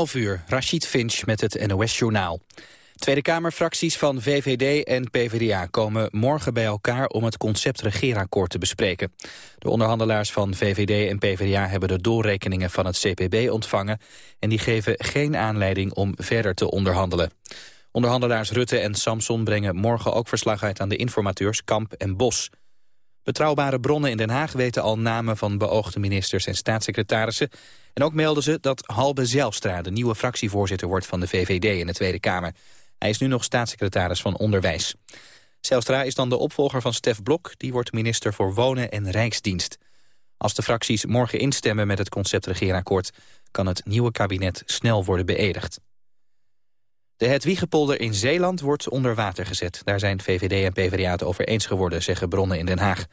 11 uur, Rachid Finch met het NOS-journaal. Tweede Kamerfracties van VVD en PvdA komen morgen bij elkaar om het concept regeerakkoord te bespreken. De onderhandelaars van VVD en PvdA hebben de doorrekeningen van het CPB ontvangen en die geven geen aanleiding om verder te onderhandelen. Onderhandelaars Rutte en Samson brengen morgen ook verslag uit aan de informateurs Kamp en Bos. Betrouwbare bronnen in Den Haag weten al namen van beoogde ministers en staatssecretarissen. En ook melden ze dat Halbe Zijlstra de nieuwe fractievoorzitter wordt van de VVD in de Tweede Kamer. Hij is nu nog staatssecretaris van Onderwijs. Zijlstra is dan de opvolger van Stef Blok, die wordt minister voor Wonen en Rijksdienst. Als de fracties morgen instemmen met het concept regeerakkoord... kan het nieuwe kabinet snel worden beëdigd. De Hedwiegepolder in Zeeland wordt onder water gezet. Daar zijn VVD en PvdA het over eens geworden, zeggen bronnen in Den Haag.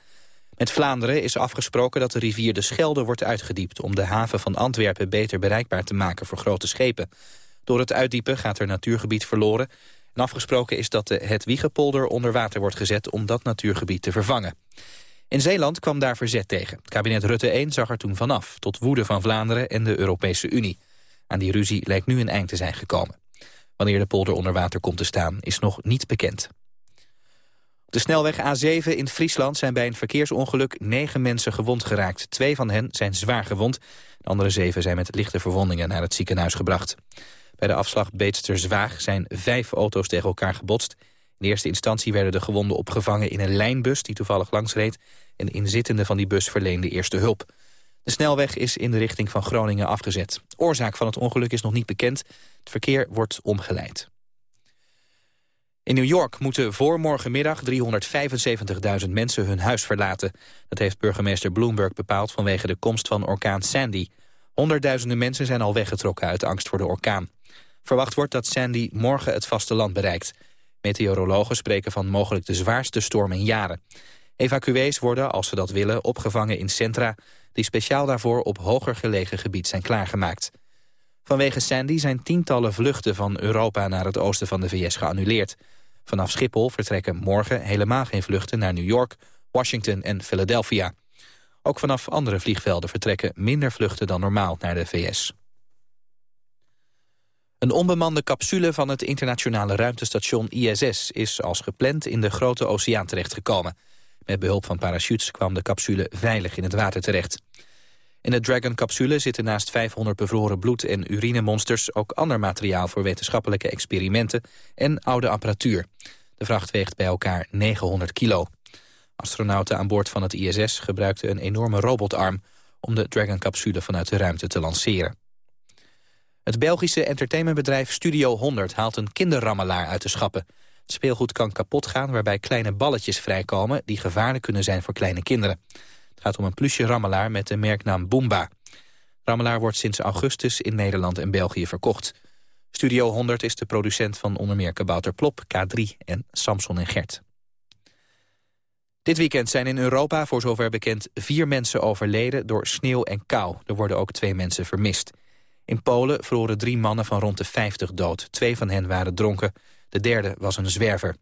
Met Vlaanderen is afgesproken dat de rivier de Schelde wordt uitgediept... om de haven van Antwerpen beter bereikbaar te maken voor grote schepen. Door het uitdiepen gaat er natuurgebied verloren. En afgesproken is dat de Hedwiegepolder onder water wordt gezet... om dat natuurgebied te vervangen. In Zeeland kwam daar verzet tegen. Kabinet Rutte 1 zag er toen vanaf, tot woede van Vlaanderen en de Europese Unie. Aan die ruzie lijkt nu een eind te zijn gekomen. Wanneer de polder onder water komt te staan is nog niet bekend. Op de snelweg A7 in Friesland zijn bij een verkeersongeluk negen mensen gewond geraakt. Twee van hen zijn zwaar gewond. De andere zeven zijn met lichte verwondingen naar het ziekenhuis gebracht. Bij de afslag Beetster-Zwaag zijn vijf auto's tegen elkaar gebotst. In eerste instantie werden de gewonden opgevangen in een lijnbus die toevallig langsreed. En inzittende van die bus verleende eerste hulp. De snelweg is in de richting van Groningen afgezet. Oorzaak van het ongeluk is nog niet bekend. Het verkeer wordt omgeleid. In New York moeten voor morgenmiddag 375.000 mensen hun huis verlaten. Dat heeft burgemeester Bloomberg bepaald vanwege de komst van orkaan Sandy. Honderdduizenden mensen zijn al weggetrokken uit angst voor de orkaan. Verwacht wordt dat Sandy morgen het vasteland bereikt. Meteorologen spreken van mogelijk de zwaarste storm in jaren. Evacuees worden, als ze dat willen, opgevangen in centra... die speciaal daarvoor op hoger gelegen gebied zijn klaargemaakt. Vanwege Sandy zijn tientallen vluchten van Europa naar het oosten van de VS geannuleerd. Vanaf Schiphol vertrekken morgen helemaal geen vluchten naar New York, Washington en Philadelphia. Ook vanaf andere vliegvelden vertrekken minder vluchten dan normaal naar de VS. Een onbemande capsule van het internationale ruimtestation ISS... is als gepland in de grote oceaan terechtgekomen. Met behulp van parachutes kwam de capsule veilig in het water terecht. In de Dragon-capsule zitten naast 500 bevroren bloed- en urinemonsters... ook ander materiaal voor wetenschappelijke experimenten en oude apparatuur. De vracht weegt bij elkaar 900 kilo. Astronauten aan boord van het ISS gebruikten een enorme robotarm... om de Dragon-capsule vanuit de ruimte te lanceren. Het Belgische entertainmentbedrijf Studio 100 haalt een kinderrammelaar uit de schappen. Speelgoed kan kapot gaan waarbij kleine balletjes vrijkomen... die gevaarlijk kunnen zijn voor kleine kinderen. Het gaat om een plusje rammelaar met de merknaam Boomba. Rammelaar wordt sinds augustus in Nederland en België verkocht. Studio 100 is de producent van onder meer Kabouter Plop, K3 en Samson en Gert. Dit weekend zijn in Europa, voor zover bekend, vier mensen overleden door sneeuw en kou. Er worden ook twee mensen vermist. In Polen verloren drie mannen van rond de 50 dood. Twee van hen waren dronken, de derde was een zwerver.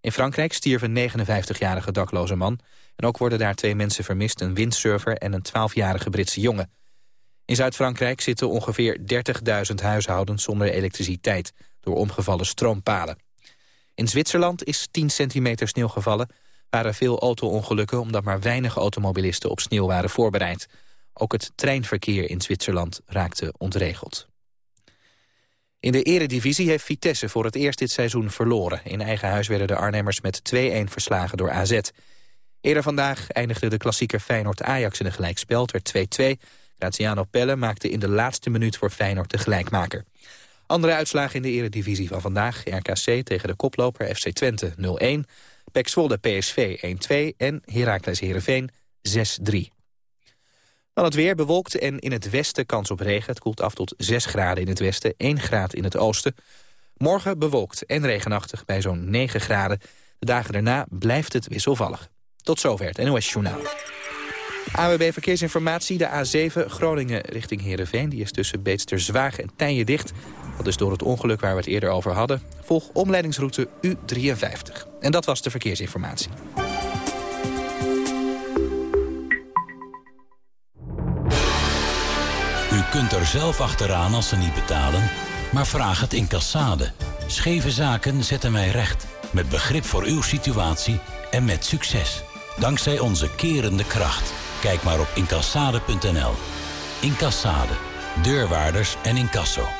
In Frankrijk stierf een 59-jarige dakloze man. En ook worden daar twee mensen vermist, een windsurfer en een 12-jarige Britse jongen. In Zuid-Frankrijk zitten ongeveer 30.000 huishoudens zonder elektriciteit... door omgevallen stroompalen. In Zwitserland is 10 centimeter sneeuw gevallen. waren veel auto-ongelukken omdat maar weinig automobilisten op sneeuw waren voorbereid. Ook het treinverkeer in Zwitserland raakte ontregeld. In de eredivisie heeft Vitesse voor het eerst dit seizoen verloren. In eigen huis werden de Arnhemmers met 2-1 verslagen door AZ. Eerder vandaag eindigde de klassieker Feyenoord-Ajax in een gelijkspel. Het werd 2-2. Graziano Pelle maakte in de laatste minuut voor Feyenoord de gelijkmaker. Andere uitslagen in de eredivisie van vandaag. RKC tegen de koploper FC Twente 0-1. PEC Zwolle PSV 1-2 en Heracles Heerenveen 6-3. Dan het weer bewolkt en in het westen kans op regen. Het koelt af tot 6 graden in het westen, 1 graad in het oosten. Morgen bewolkt en regenachtig bij zo'n 9 graden. De dagen daarna blijft het wisselvallig. Tot zover het NOS Journaal. AWB Verkeersinformatie, de A7 Groningen richting Heerenveen. Die is tussen Beetster Zwaag en Tijnje dicht. Dat is door het ongeluk waar we het eerder over hadden. Volg omleidingsroute U53. En dat was de verkeersinformatie. U kunt er zelf achteraan als ze niet betalen, maar vraag het in Cassade. Scheve zaken zetten wij recht. Met begrip voor uw situatie en met succes. Dankzij onze kerende kracht. Kijk maar op incassade.nl. Incassade. Deurwaarders en incasso.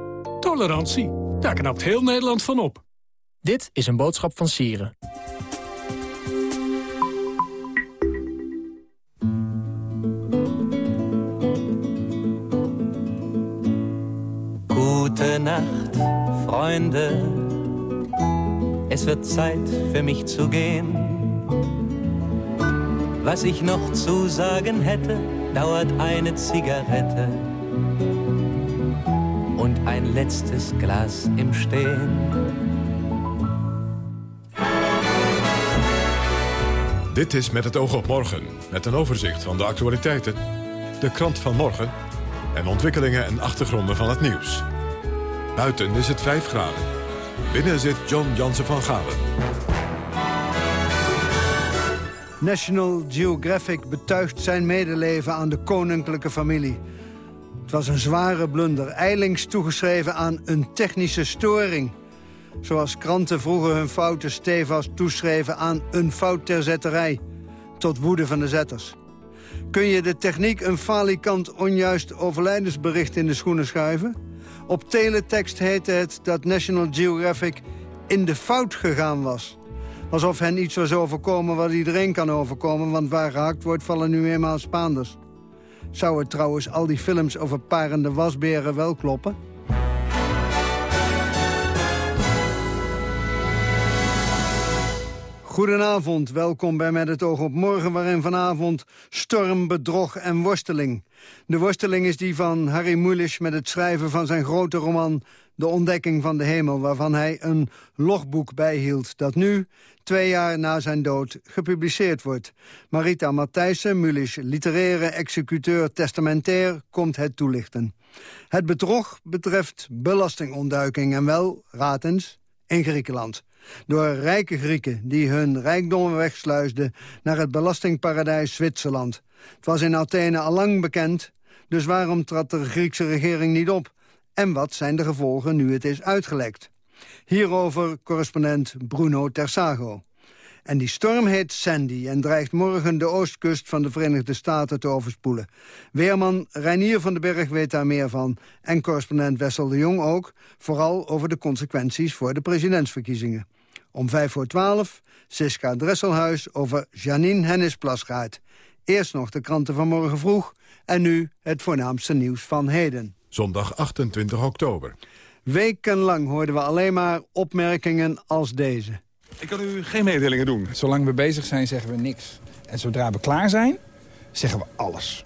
Tolerantie, daar knapt heel Nederland van op. Dit is een boodschap van Sieren. Gute Nacht, Freunde. Es wird Zeit für mich zu gehen. Was ich noch zu sagen hätte, dauert eine Zigarette und ein letztes Glas im Stehen. Dit is Met het oog op morgen, met een overzicht van de actualiteiten, de krant van morgen en ontwikkelingen en achtergronden van het nieuws. Buiten is het 5 graden. Binnen zit John Jansen van Galen. National Geographic betuigt zijn medeleven aan de koninklijke familie. Het was een zware blunder, eilings toegeschreven aan een technische storing. Zoals kranten vroeger hun fouten stevast toeschreven aan een fout ter zetterij. Tot woede van de zetters. Kun je de techniek een falikant onjuist overlijdensbericht in de schoenen schuiven? Op teletext heette het dat National Geographic in de fout gegaan was. Alsof hen iets was overkomen wat iedereen kan overkomen... want waar gehakt wordt vallen nu eenmaal Spaanders. Zou het trouwens al die films over parende wasberen wel kloppen? Goedenavond, welkom bij Met het oog op morgen... waarin vanavond storm, bedrog en worsteling. De worsteling is die van Harry Mulisch met het schrijven van zijn grote roman... De ontdekking van de hemel, waarvan hij een logboek bijhield... dat nu, twee jaar na zijn dood, gepubliceerd wordt. Marita Matthijssen, Mulisch literaire executeur testamentair... komt het toelichten. Het bedrog betreft belastingontduiking en wel, raad eens, in Griekenland door rijke Grieken die hun rijkdommen wegsluisden naar het belastingparadijs Zwitserland. Het was in Athene al lang bekend, dus waarom trad de Griekse regering niet op? En wat zijn de gevolgen nu het is uitgelekt? Hierover correspondent Bruno Tersago. En die storm heet Sandy en dreigt morgen de oostkust van de Verenigde Staten te overspoelen. Weerman Reinier van den Berg weet daar meer van. En correspondent Wessel de Jong ook, vooral over de consequenties voor de presidentsverkiezingen. Om vijf voor twaalf, Siska Dresselhuis over Janine Hennis Plasgaard. Eerst nog de kranten van morgen vroeg en nu het voornaamste nieuws van heden. Zondag 28 oktober. Wekenlang hoorden we alleen maar opmerkingen als deze. Ik kan u geen mededelingen doen. Zolang we bezig zijn, zeggen we niks. En zodra we klaar zijn, zeggen we alles.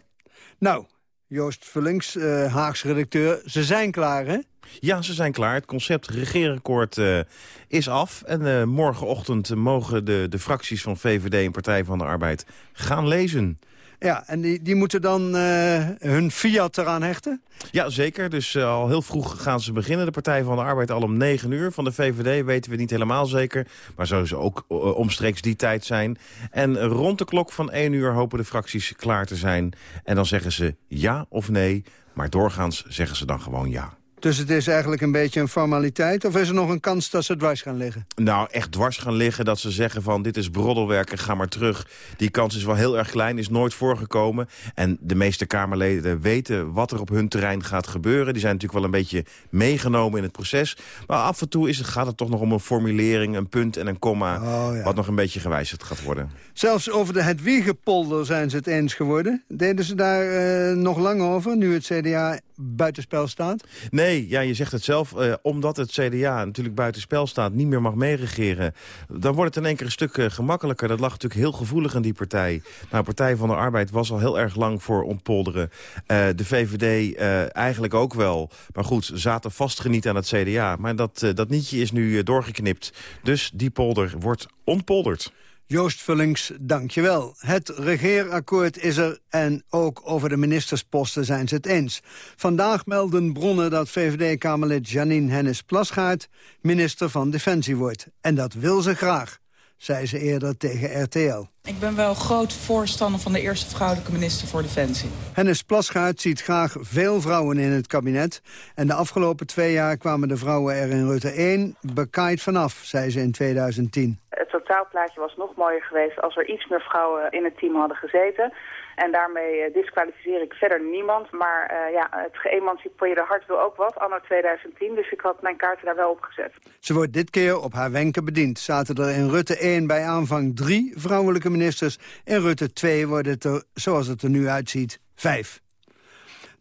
Nou, Joost Vullings, uh, Haags redacteur, ze zijn klaar, hè? Ja, ze zijn klaar. Het concept regeerakkoord uh, is af. En uh, morgenochtend mogen de, de fracties van VVD en Partij van de Arbeid gaan lezen. Ja, en die, die moeten dan uh, hun fiat eraan hechten? Ja, zeker. Dus uh, al heel vroeg gaan ze beginnen. De Partij van de Arbeid al om 9 uur. Van de VVD weten we niet helemaal zeker. Maar zou ze ook uh, omstreeks die tijd zijn. En rond de klok van 1 uur hopen de fracties klaar te zijn. En dan zeggen ze ja of nee. Maar doorgaans zeggen ze dan gewoon ja. Dus het is eigenlijk een beetje een formaliteit? Of is er nog een kans dat ze dwars gaan liggen? Nou, echt dwars gaan liggen. Dat ze zeggen van dit is broddelwerken, ga maar terug. Die kans is wel heel erg klein, is nooit voorgekomen. En de meeste Kamerleden weten wat er op hun terrein gaat gebeuren. Die zijn natuurlijk wel een beetje meegenomen in het proces. Maar af en toe is het, gaat het toch nog om een formulering, een punt en een komma... Oh, ja. wat nog een beetje gewijzigd gaat worden. Zelfs over de Hedwiegepolder zijn ze het eens geworden. Deden ze daar uh, nog lang over, nu het CDA buitenspel staat? Nee, ja, je zegt het zelf. Uh, omdat het CDA natuurlijk buitenspel staat, niet meer mag meeregeren... dan wordt het in één keer een stuk uh, gemakkelijker. Dat lag natuurlijk heel gevoelig aan die partij. Nou, Partij van de Arbeid was al heel erg lang voor ontpolderen. Uh, de VVD eigenlijk ook wel. Maar goed, zaten vastgeniet aan het CDA. Maar dat, dat nietje is nu doorgeknipt. Dus die polder wordt ontpolderd. Joost Vullings, dankjewel. Het regeerakkoord is er en ook over de ministersposten zijn ze het eens. Vandaag melden bronnen dat VVD-Kamerlid Janine Hennis-Plasgaard minister van Defensie wordt. En dat wil ze graag zei ze eerder tegen RTL. Ik ben wel groot voorstander van de eerste vrouwelijke minister voor Defensie. Hennis Plasgaard ziet graag veel vrouwen in het kabinet. En de afgelopen twee jaar kwamen de vrouwen er in Rutte 1 bekaaid vanaf, zei ze in 2010. Het totaalplaatje was nog mooier geweest als er iets meer vrouwen in het team hadden gezeten. En daarmee uh, disqualificeer ik verder niemand. Maar uh, ja, het geëmancipeerde hart wil ook wat, anno 2010. Dus ik had mijn kaarten daar wel op gezet. Ze wordt dit keer op haar wenken bediend. Zaten er in Rutte 1 bij aanvang drie vrouwelijke ministers. In Rutte 2 wordt het er, zoals het er nu uitziet, vijf.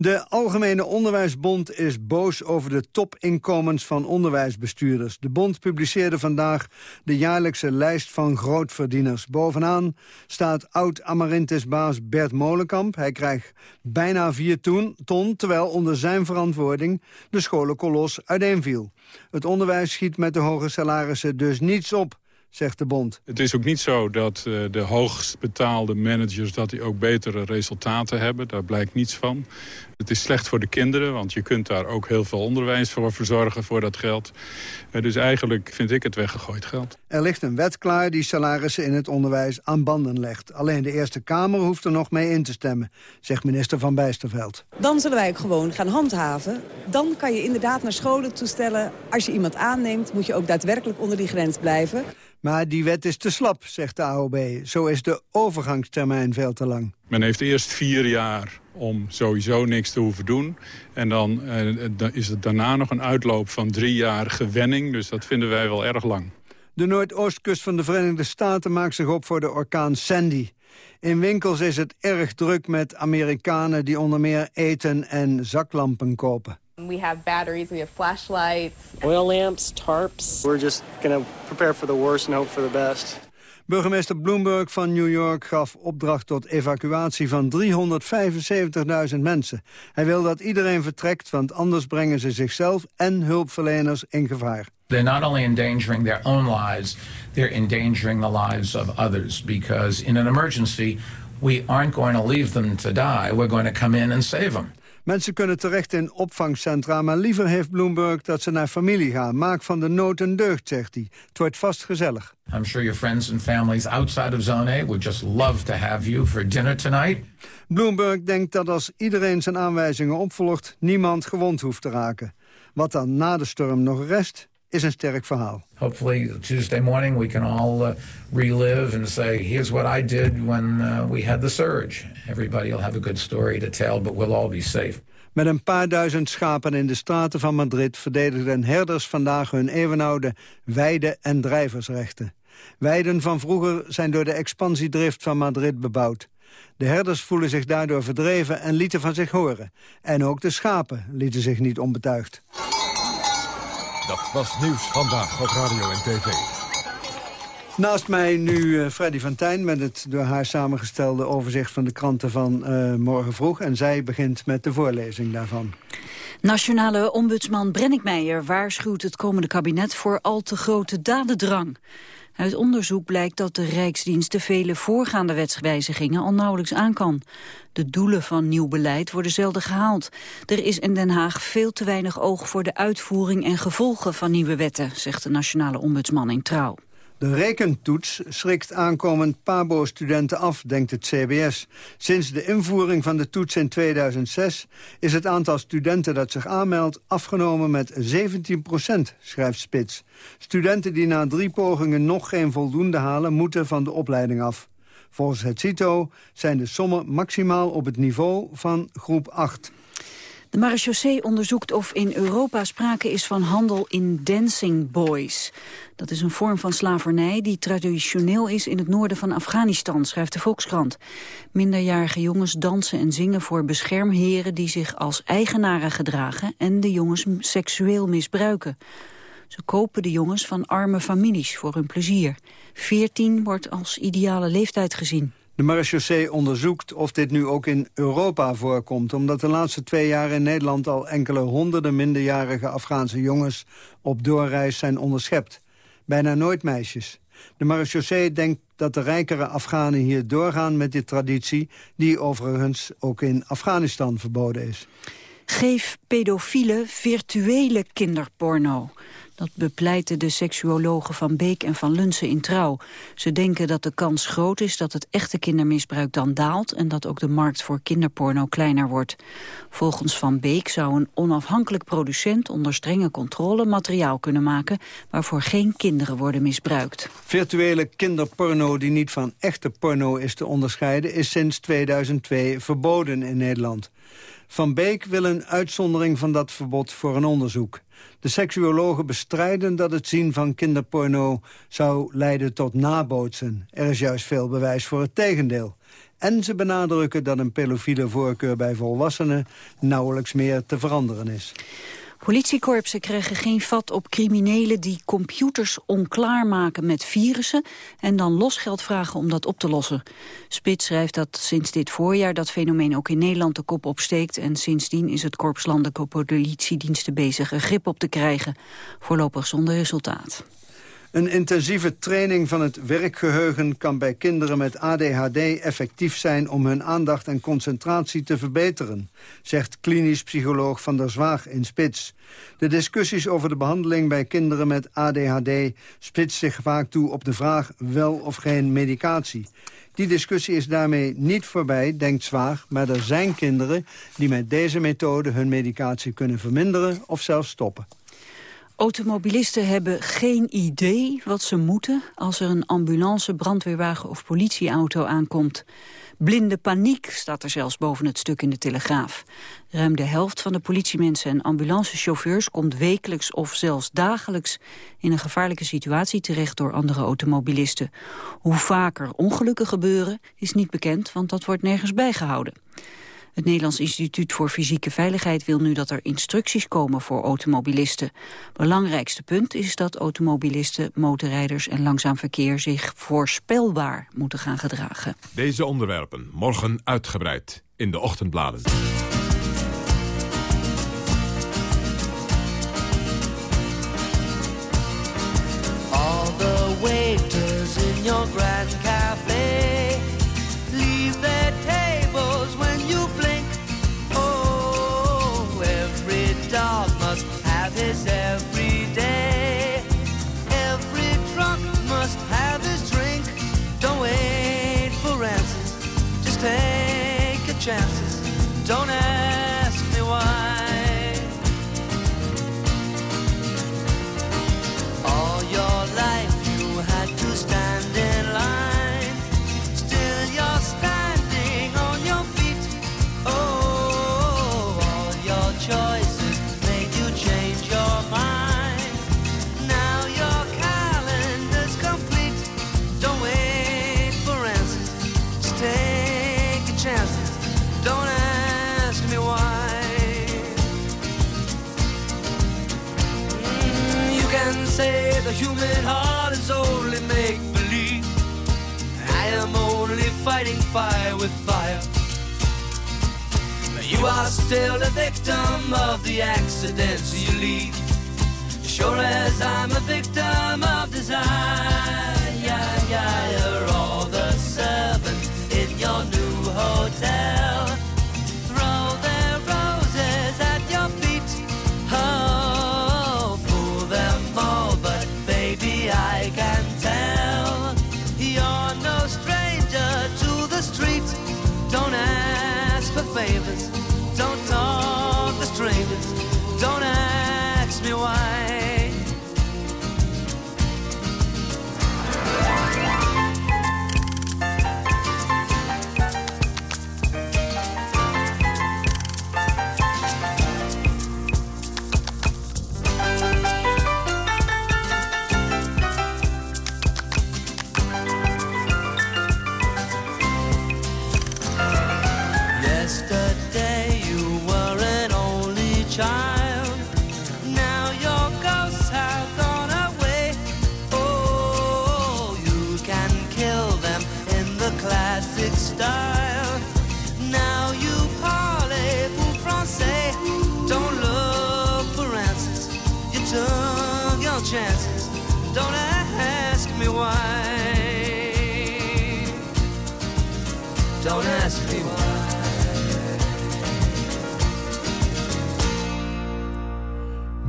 De Algemene Onderwijsbond is boos over de topinkomens van onderwijsbestuurders. De bond publiceerde vandaag de jaarlijkse lijst van grootverdieners. Bovenaan staat oud-Amarintis-baas Bert Molenkamp. Hij krijgt bijna 4 ton, terwijl onder zijn verantwoording de scholenkolos uiteenviel. Het onderwijs schiet met de hoge salarissen dus niets op zegt de bond. Het is ook niet zo dat uh, de hoogst betaalde managers... dat die ook betere resultaten hebben. Daar blijkt niets van. Het is slecht voor de kinderen, want je kunt daar ook heel veel onderwijs voor verzorgen voor dat geld. Uh, dus eigenlijk vind ik het weggegooid geld. Er ligt een wet klaar die salarissen in het onderwijs aan banden legt. Alleen de Eerste Kamer hoeft er nog mee in te stemmen, zegt minister Van Bijsterveld. Dan zullen wij ook gewoon gaan handhaven. Dan kan je inderdaad naar scholen toestellen. Als je iemand aanneemt, moet je ook daadwerkelijk onder die grens blijven. Maar die wet is te slap, zegt de AOB. Zo is de overgangstermijn veel te lang. Men heeft eerst vier jaar om sowieso niks te hoeven doen. En dan uh, is het daarna nog een uitloop van drie jaar gewenning. Dus dat vinden wij wel erg lang. De Noordoostkust van de Verenigde Staten maakt zich op voor de orkaan Sandy. In winkels is het erg druk met Amerikanen die onder meer eten en zaklampen kopen. We have batteries, we have flashlights. Oil lamps, tarps. We're just going to prepare for the worst and hope for the best. Burgemeester Bloomberg van New York gaf opdracht tot evacuatie van 375.000 mensen. Hij wil dat iedereen vertrekt, want anders brengen ze zichzelf en hulpverleners in gevaar. They're not only endangering their own lives, they're endangering the lives of others. Because in an emergency, we aren't going to leave them to die. We're going to come in and save them. Mensen kunnen terecht in opvangcentra, maar liever heeft Bloomberg dat ze naar familie gaan. Maak van de nood een deugd, zegt hij. Het wordt vast gezellig. I'm sure your friends and families outside of Zone A would just love to have you for dinner tonight. Bloomberg denkt dat als iedereen zijn aanwijzingen opvolgt, niemand gewond hoeft te raken. Wat dan na de storm nog rest, is een sterk verhaal. Hopefully Tuesday morning we can all uh, relive and say, here's what I did when uh, we had the surge. Everybody will have a good story to tell, but we'll all be safe. Met een paar duizend schapen in de straten van Madrid... verdedigden herders vandaag hun eeuwenoude weide- en drijversrechten. Weiden van vroeger zijn door de expansiedrift van Madrid bebouwd. De herders voelen zich daardoor verdreven en lieten van zich horen. En ook de schapen lieten zich niet onbetuigd. Dat was Nieuws Vandaag op Radio en TV. Naast mij nu uh, Freddy van Tijn met het door haar samengestelde overzicht van de kranten van uh, morgen vroeg. En zij begint met de voorlezing daarvan. Nationale ombudsman Brennick Meijer waarschuwt het komende kabinet voor al te grote dadendrang. Uit onderzoek blijkt dat de Rijksdienst de vele voorgaande wetswijzigingen al nauwelijks aan kan. De doelen van nieuw beleid worden zelden gehaald. Er is in Den Haag veel te weinig oog voor de uitvoering en gevolgen van nieuwe wetten, zegt de nationale ombudsman in Trouw. De rekentoets schrikt aankomend PABO-studenten af, denkt het CBS. Sinds de invoering van de toets in 2006 is het aantal studenten dat zich aanmeldt afgenomen met 17 procent, schrijft Spits. Studenten die na drie pogingen nog geen voldoende halen, moeten van de opleiding af. Volgens het CITO zijn de sommen maximaal op het niveau van groep 8. De marechaussee onderzoekt of in Europa sprake is van handel in dancing boys. Dat is een vorm van slavernij die traditioneel is in het noorden van Afghanistan, schrijft de Volkskrant. Minderjarige jongens dansen en zingen voor beschermheren die zich als eigenaren gedragen en de jongens seksueel misbruiken. Ze kopen de jongens van arme families voor hun plezier. 14 wordt als ideale leeftijd gezien. De marechaussee onderzoekt of dit nu ook in Europa voorkomt... omdat de laatste twee jaar in Nederland al enkele honderden minderjarige Afghaanse jongens op doorreis zijn onderschept. Bijna nooit meisjes. De marechaussee denkt dat de rijkere Afghanen hier doorgaan met die traditie... die overigens ook in Afghanistan verboden is. Geef pedofielen virtuele kinderporno. Dat bepleiten de seksuologen Van Beek en Van Lunsen in Trouw. Ze denken dat de kans groot is dat het echte kindermisbruik dan daalt... en dat ook de markt voor kinderporno kleiner wordt. Volgens Van Beek zou een onafhankelijk producent onder strenge controle materiaal kunnen maken... waarvoor geen kinderen worden misbruikt. Virtuele kinderporno die niet van echte porno is te onderscheiden... is sinds 2002 verboden in Nederland. Van Beek wil een uitzondering van dat verbod voor een onderzoek. De seksuologen bestrijden dat het zien van kinderporno zou leiden tot nabootsen. Er is juist veel bewijs voor het tegendeel. En ze benadrukken dat een pedofiele voorkeur bij volwassenen nauwelijks meer te veranderen is. Politiekorpsen krijgen geen vat op criminelen die computers onklaar maken met virussen en dan losgeld vragen om dat op te lossen. Spits schrijft dat sinds dit voorjaar dat fenomeen ook in Nederland de kop opsteekt en sindsdien is het korps landelijke politiediensten bezig er grip op te krijgen. Voorlopig zonder resultaat. Een intensieve training van het werkgeheugen kan bij kinderen met ADHD effectief zijn om hun aandacht en concentratie te verbeteren, zegt klinisch psycholoog Van der Zwaag in Spits. De discussies over de behandeling bij kinderen met ADHD spitst zich vaak toe op de vraag wel of geen medicatie. Die discussie is daarmee niet voorbij, denkt Zwaag, maar er zijn kinderen die met deze methode hun medicatie kunnen verminderen of zelfs stoppen. Automobilisten hebben geen idee wat ze moeten als er een ambulance, brandweerwagen of politieauto aankomt. Blinde paniek staat er zelfs boven het stuk in de Telegraaf. Ruim de helft van de politiemensen en ambulancechauffeurs komt wekelijks of zelfs dagelijks in een gevaarlijke situatie terecht door andere automobilisten. Hoe vaker ongelukken gebeuren is niet bekend, want dat wordt nergens bijgehouden. Het Nederlands Instituut voor Fysieke Veiligheid wil nu dat er instructies komen voor automobilisten. Belangrijkste punt is dat automobilisten, motorrijders en langzaam verkeer zich voorspelbaar moeten gaan gedragen. Deze onderwerpen morgen uitgebreid in de ochtendbladen. All the waiters in your grand chances. Don't ask the human heart is only make believe. I am only fighting fire with fire. You are still a victim of the accidents you leave. Sure as I'm a victim of desire.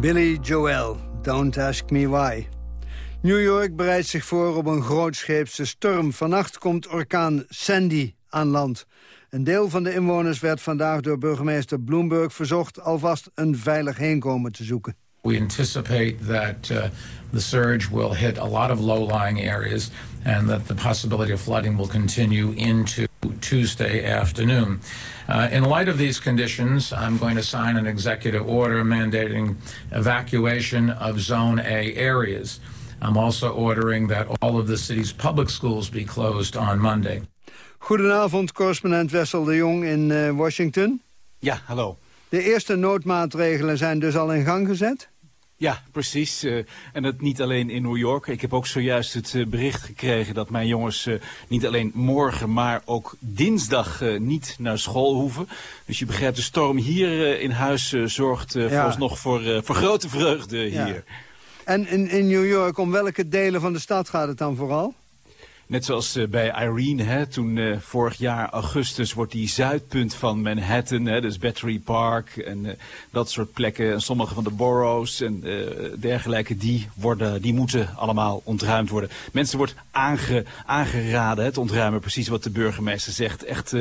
Billy Joel, Don't Ask Me Why. New York bereidt zich voor op een grootscheepse storm. Vannacht komt orkaan Sandy aan land. Een deel van de inwoners werd vandaag door burgemeester Bloomberg verzocht... alvast een veilig heenkomen te zoeken. We anticipate that uh, the surge will hit a lot of low-lying areas and that the possibility of flooding will continue into Tuesday afternoon. Uh, in light of these conditions, I'm going to sign an executive order mandating evacuation of Zone A areas. I'm also ordering that all of the city's public schools be closed on Monday. Goedenavond, correspondent Wessel de Jong in uh, Washington. Ja, hallo. De eerste noodmaatregelen zijn dus al in gang gezet? Ja, precies. Uh, en dat niet alleen in New York. Ik heb ook zojuist het uh, bericht gekregen dat mijn jongens uh, niet alleen morgen, maar ook dinsdag niet naar school hoeven. Dus je begrijpt, de storm hier in huis zorgt ja. vooralsnog voor, voor grote vreugde hier. Ja. En in, in New York, om welke delen van de stad gaat het dan vooral? Net zoals uh, bij Irene, hè, toen uh, vorig jaar augustus wordt die zuidpunt van Manhattan, hè, dus Battery Park en uh, dat soort plekken. En sommige van de boroughs en dergelijke, die, worden, die moeten allemaal ontruimd worden. Mensen wordt aange, aangeraden hè, te ontruimen, precies wat de burgemeester zegt. Echt,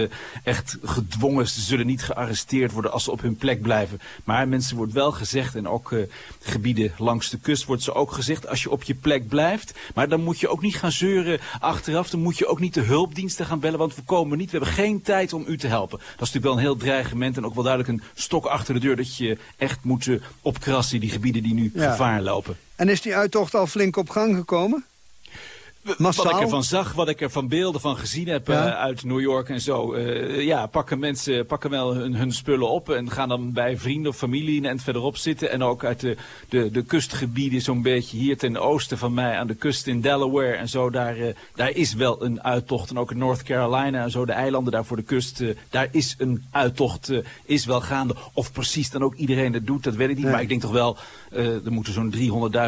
echt gedwongen, ze zullen niet gearresteerd worden als ze op hun plek blijven. Maar mensen wordt wel gezegd, en ook gebieden langs de kust wordt ze ook gezegd, als je op je plek blijft. Maar dan moet je ook niet gaan zeuren achteraf, dan moet je ook niet de hulpdiensten gaan bellen, want we komen niet, we hebben geen tijd om u te helpen. Dat is natuurlijk wel een heel dreigement en ook wel duidelijk een stok achter de deur dat je echt moet opkrassen, die gebieden die nu ja. gevaar lopen. En is die uittocht al flink op gang gekomen? Massaal? Wat ik ervan zag, wat ik er van beelden van gezien heb ja. uh, uit New York en zo. Uh, ja, pakken mensen pakken wel hun, hun, spullen op en gaan dan bij vrienden of familie en verderop zitten. En ook uit de, de, de kustgebieden zo'n beetje hier ten oosten van mij aan de kust in Delaware en zo. Daar, uh, daar is wel een uittocht. En ook in North Carolina en zo, de eilanden daar voor de kust. daar is een uittocht, is wel gaande. Of precies dan ook iedereen dat doet, dat weet ik niet. Maar ik denk toch wel, er moeten zo'n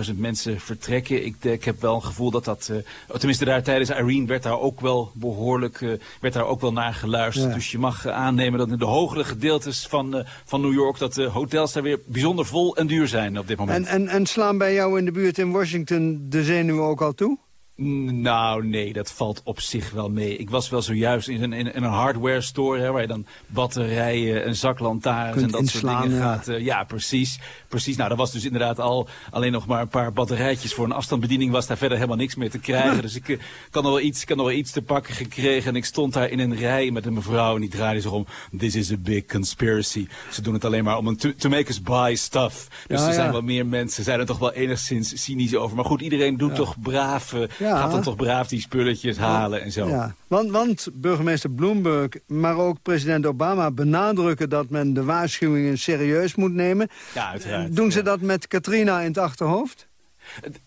300.000 mensen vertrekken. Ik, ik heb wel een gevoel dat dat tenminste daar tijdens Irene werd daar ook wel behoorlijk uh, werd daar ook wel naar geluisterd. Ja. Dus je mag uh, aannemen dat in de hogere gedeeltes van, uh, van New York dat de hotels daar weer bijzonder vol en duur zijn op dit moment. En, en, en slaan bij jou in de buurt in Washington de zenuwen ook al toe? Nou, nee, dat valt op zich wel mee. Ik was wel zojuist in een, in een hardware store... Hè, waar je dan batterijen en zaklantaarns en dat soort dingen ja. gaat. Uh, ja, precies, precies. Nou, dat was dus inderdaad al alleen nog maar een paar batterijtjes... voor een afstandsbediening was daar verder helemaal niks meer te krijgen. Dus ik uh, kan, nog wel iets, kan nog wel iets te pakken gekregen. En ik stond daar in een rij met een mevrouw en die draaide zich om... This is a big conspiracy. Ze doen het alleen maar om een to, to make us buy stuff. Dus ja, er zijn wel meer mensen, zijn er toch wel enigszins cynisch over. Maar goed, iedereen doet toch braaf... Uh, ja. gaat dan toch braaf die spulletjes halen en zo. Ja. Want, want burgemeester Bloomberg, maar ook president Obama... benadrukken dat men de waarschuwingen serieus moet nemen. Ja, uiteraard. Doen ze dat met Katrina in het achterhoofd?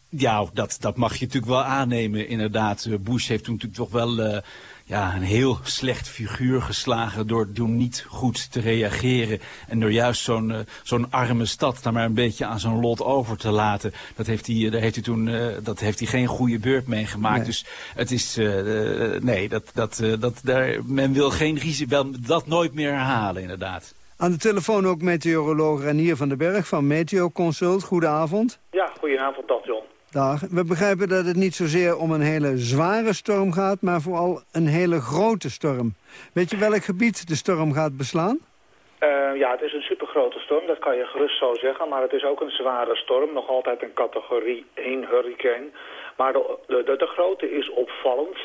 Ja, dat, dat mag je natuurlijk wel aannemen, inderdaad. Bush heeft toen natuurlijk toch wel... Uh, ja, een heel slecht figuur geslagen door, door niet goed te reageren. En door juist zo'n uh, zo'n arme stad daar maar een beetje aan zijn lot over te laten. Dat heeft hij, daar heeft hij toen uh, dat heeft hij geen goede beurt meegemaakt. Nee. Dus het is, uh, nee, dat, dat, dat, daar, men wil geen risico, dat nooit meer herhalen inderdaad. Aan de telefoon ook meteoroloog Renier van den Berg van Meteo Consult. Goedenavond. Ja, goedenavond, dat John. Dag. We begrijpen dat het niet zozeer om een hele zware storm gaat, maar vooral een hele grote storm. Weet je welk gebied de storm gaat beslaan? Uh, ja, het is een supergrote storm, dat kan je gerust zo zeggen. Maar het is ook een zware storm, nog altijd een categorie 1 hurricane. Maar de, de, de grootte is opvallend.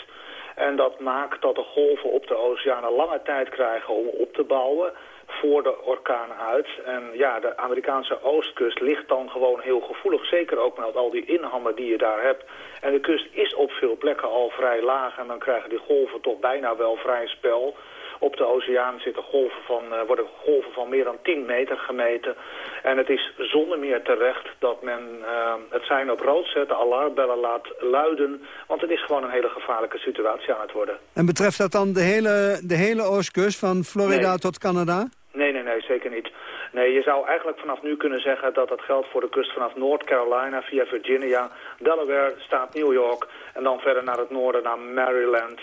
En dat maakt dat de golven op de oceanen lange tijd krijgen om op te bouwen voor de orkaan uit. En ja, de Amerikaanse oostkust ligt dan gewoon heel gevoelig. Zeker ook met al die inhammen die je daar hebt. En de kust is op veel plekken al vrij laag. En dan krijgen die golven toch bijna wel vrij spel Op de oceaan zitten golven van, worden golven van meer dan 10 meter gemeten. En het is zonder meer terecht dat men het zijn op rood zet, de alarmbellen laat luiden. Want het is gewoon een hele gevaarlijke situatie aan het worden. En betreft dat dan de hele, de hele oostkust van Florida tot Canada? Nee, nee, nee, zeker niet. Nee, je zou eigenlijk vanaf nu kunnen zeggen dat dat geldt voor de kust vanaf North Carolina via Virginia, Delaware, staat New York en dan verder naar het noorden naar Maryland.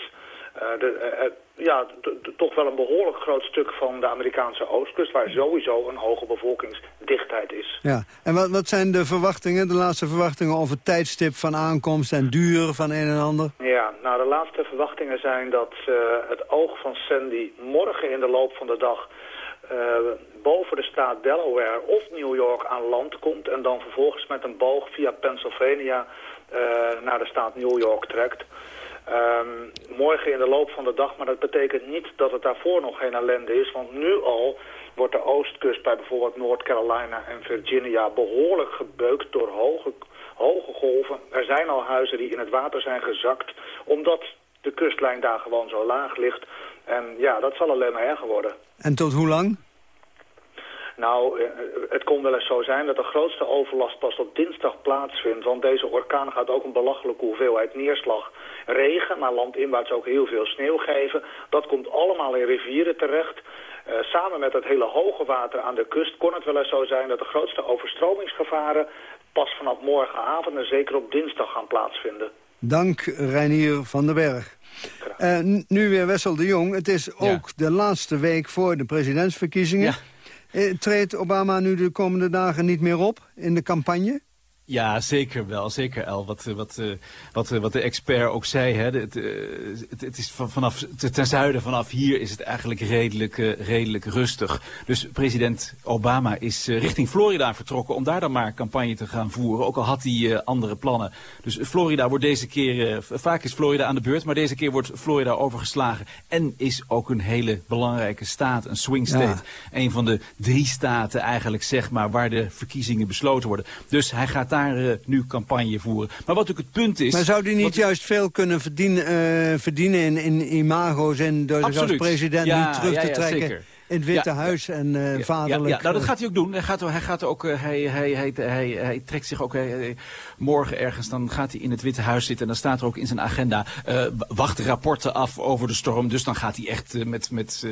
Uh, de, uh, ja, toch wel een behoorlijk groot stuk van de Amerikaanse oostkust... waar sowieso een hoge bevolkingsdichtheid is. Ja, en wat, wat zijn de verwachtingen, de laatste verwachtingen... over tijdstip van aankomst en duur van een en ander? Ja, nou, de laatste verwachtingen zijn dat uh, het oog van Sandy... morgen in de loop van de dag boven de staat Delaware of New York aan land komt... en dan vervolgens met een boog via Pennsylvania naar de staat New York trekt... Um, morgen in de loop van de dag, maar dat betekent niet dat het daarvoor nog geen ellende is. Want nu al wordt de oostkust bij bijvoorbeeld North Carolina en Virginia behoorlijk gebeukt door hoge, hoge golven. Er zijn al huizen die in het water zijn gezakt, omdat de kustlijn daar gewoon zo laag ligt. En ja, dat zal alleen maar erger worden. En tot hoe lang? Nou, eh, het kon wel eens zo zijn dat de grootste overlast pas op dinsdag plaatsvindt. Want deze orkaan gaat ook een belachelijke hoeveelheid neerslag, regen, maar landinwaarts ook heel veel sneeuw geven. Dat komt allemaal in rivieren terecht. Uh, samen met het hele hoge water aan de kust kon het wel eens zo zijn dat de grootste overstromingsgevaren pas vanaf morgenavond en zeker op dinsdag gaan plaatsvinden. Dank Reinier van den Berg. Uh, nu weer Wessel de Jong. Het is ook de laatste week voor de presidentsverkiezingen. Ja. Eh, treedt Obama nu de komende dagen niet meer op in de campagne? Ja, zeker wel. Zeker, El. Wat, eh, wat, eh, wat, eh, wat de expert ook zei. Hè, het, het, het is vanaf, ten zuiden vanaf hier is het eigenlijk redelijk, redelijk rustig. Dus president Obama is richting Florida vertrokken om daar dan maar campagne te gaan voeren. Ook al had hij andere plannen. Dus Florida wordt deze keer, vaak is Florida aan de beurt, maar deze keer wordt Florida overgeslagen. En is ook een hele belangrijke staat, een swing state. Ja. Een van de drie staten eigenlijk, zeg maar, waar de verkiezingen besloten worden. Dus hij gaat daar nu campagne voeren. Maar wat ook het punt is... Maar zou die niet juist veel kunnen verdienen, uh, verdienen in, in imago's en door als president ja, nu terug ja, te trekken? Zeker in het Witte Huis en uh, vaderlijk... Ja, nou dat gaat hij ook doen. Hij, gaat, hij, gaat ook, uh, hij, hij, hij, hij, hij trekt zich ook uh, morgen ergens, dan gaat hij in het Witte Huis zitten... en dan staat er ook in zijn agenda, wacht rapporten af over de storm. Dus dan gaat hij echt met, met,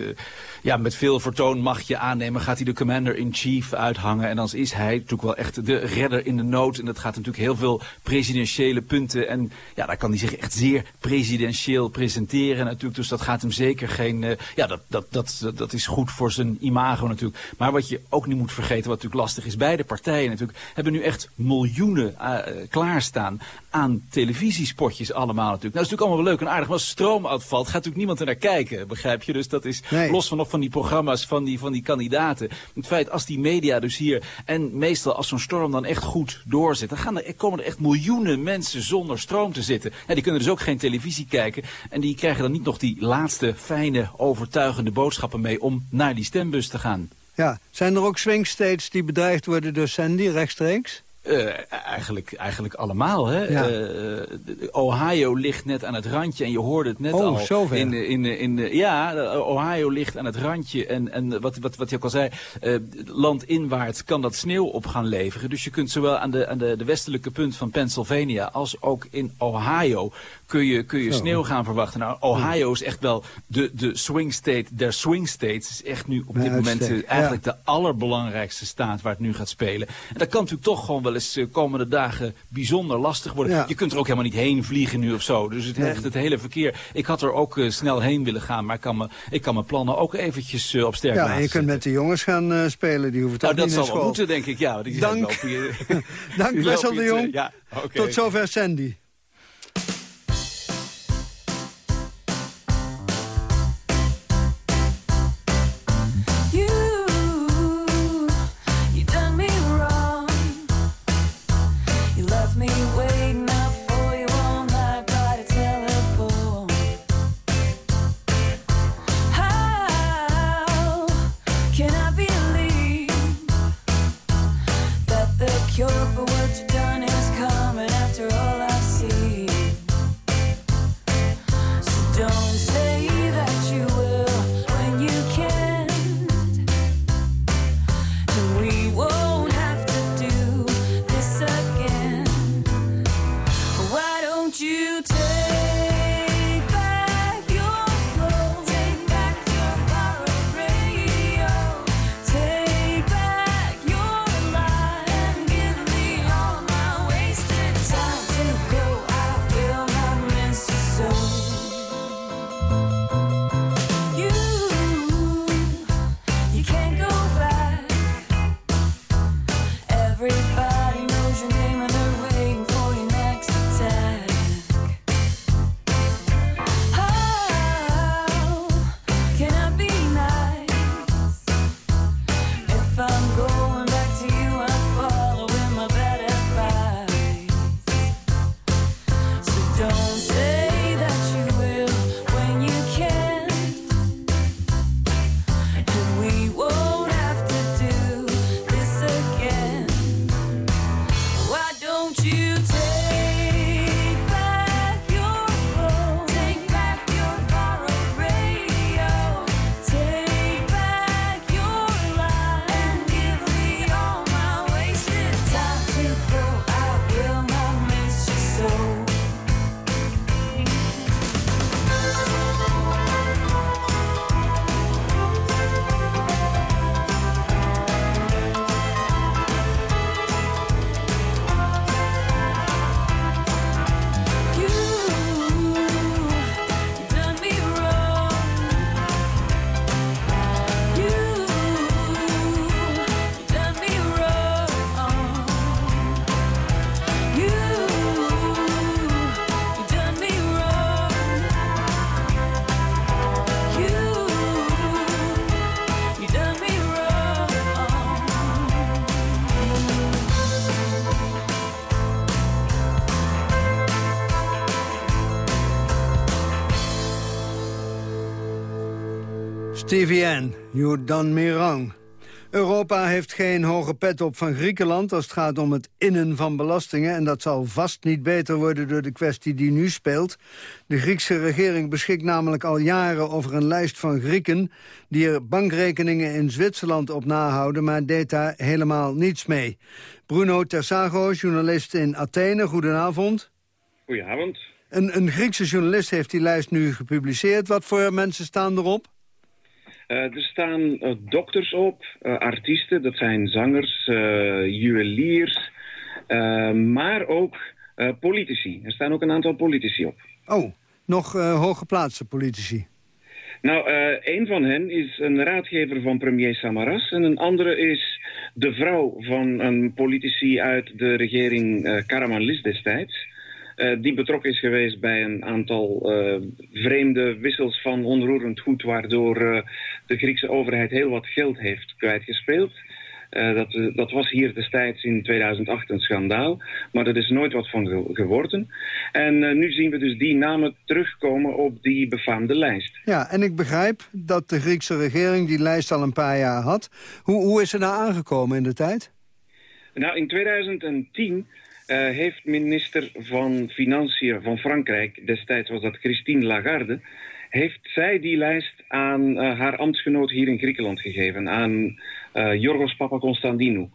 ja, met veel vertoon mag je aannemen... gaat hij de commander-in-chief uithangen. En dan is hij natuurlijk wel echt de redder in de nood. En dat gaat natuurlijk heel veel presidentiële punten. En ja, daar kan hij zich echt zeer presidentieel presenteren natuurlijk. Dus dat gaat hem zeker geen... ja, dat, dat, dat, dat is goed voor zijn imago natuurlijk. Maar wat je ook niet moet vergeten, wat natuurlijk lastig is, beide partijen natuurlijk, hebben nu echt miljoenen uh, klaarstaan aan televisiespotjes allemaal natuurlijk. Nou, dat is natuurlijk allemaal wel leuk en aardig, maar als stroom uitvalt, gaat natuurlijk niemand er naar kijken, begrijp je? Dus dat is los van nog van die programma's van die, van die kandidaten. Het feit, als die media dus hier, en meestal als zo'n storm dan echt goed doorzet, dan gaan er, komen er echt miljoenen mensen zonder stroom te zitten. Ja, die kunnen dus ook geen televisie kijken en die krijgen dan niet nog die laatste fijne, overtuigende boodschappen mee om naar die stembus te gaan. Ja, zijn er ook swing states die bedreigd worden door Sandy rechtstreeks? Uh, eigenlijk, eigenlijk allemaal. Hè? Ja. Uh, Ohio ligt net aan het randje en je hoorde het net oh, al. Zover. In, in, in, ja, Ohio ligt aan het randje en, en wat, wat, wat je ook al zei, uh, landinwaarts kan dat sneeuw op gaan leveren. Dus je kunt zowel aan de, aan de, de westelijke punt van Pennsylvania als ook in Ohio kun je, kun je sneeuw gaan verwachten. Nou, Ohio is echt wel de, de swing state der swing states. is echt nu op dit moment eigenlijk de allerbelangrijkste staat waar het nu gaat spelen. En dat kan natuurlijk toch gewoon wel eens de komende dagen bijzonder lastig worden. Ja. Je kunt er ook helemaal niet heen vliegen nu of zo. Dus het, echt het hele verkeer. Ik had er ook uh, snel heen willen gaan, maar ik kan, me, ik kan mijn plannen ook eventjes uh, op sterk ja, Ja, je kunt met de jongens gaan uh, spelen, die hoeven toch nou, niet naar school. Dat zal moeten, denk ik, ja. Die Dank, Dank Wessel de Jong. Ja, okay. Tot zover Sandy. TVN, you done me wrong. Europa heeft geen hoge pet op van Griekenland als het gaat om het innen van belastingen. En dat zal vast niet beter worden door de kwestie die nu speelt. De Griekse regering beschikt namelijk al jaren over een lijst van Grieken... die er bankrekeningen in Zwitserland op nahouden, maar deed daar helemaal niets mee. Bruno Tersago, journalist in Athene, goedenavond. Goedenavond. Een, een Griekse journalist heeft die lijst nu gepubliceerd. Wat voor mensen staan erop? Uh, er staan uh, dokters op, uh, artiesten, dat zijn zangers, juweliers, maar ook politici. Er staan ook een aantal politici op. Oh, nog hooggeplaatste politici? Nou, een van hen is een raadgever van premier Samaras en een andere is de vrouw van een politici uit de regering Karamanlis destijds. Uh, die betrokken is geweest bij een aantal uh, vreemde wissels van onroerend goed... waardoor uh, de Griekse overheid heel wat geld heeft kwijtgespeeld. dat, dat was hier destijds in 2008 een schandaal, maar er is nooit wat van ge geworden. En nu zien we dus die namen terugkomen op die befaamde lijst. Ja, en ik begrijp dat de Griekse regering die lijst al een paar jaar had. Hoe, hoe is er nou aangekomen in de tijd? Nou, in 2010 uh, heeft minister van Financiën van Frankrijk, destijds was dat Christine Lagarde, heeft zij die lijst aan uh, haar ambtsgenoot hier in Griekenland gegeven, aan uh, Jorgos Papakonstantinou.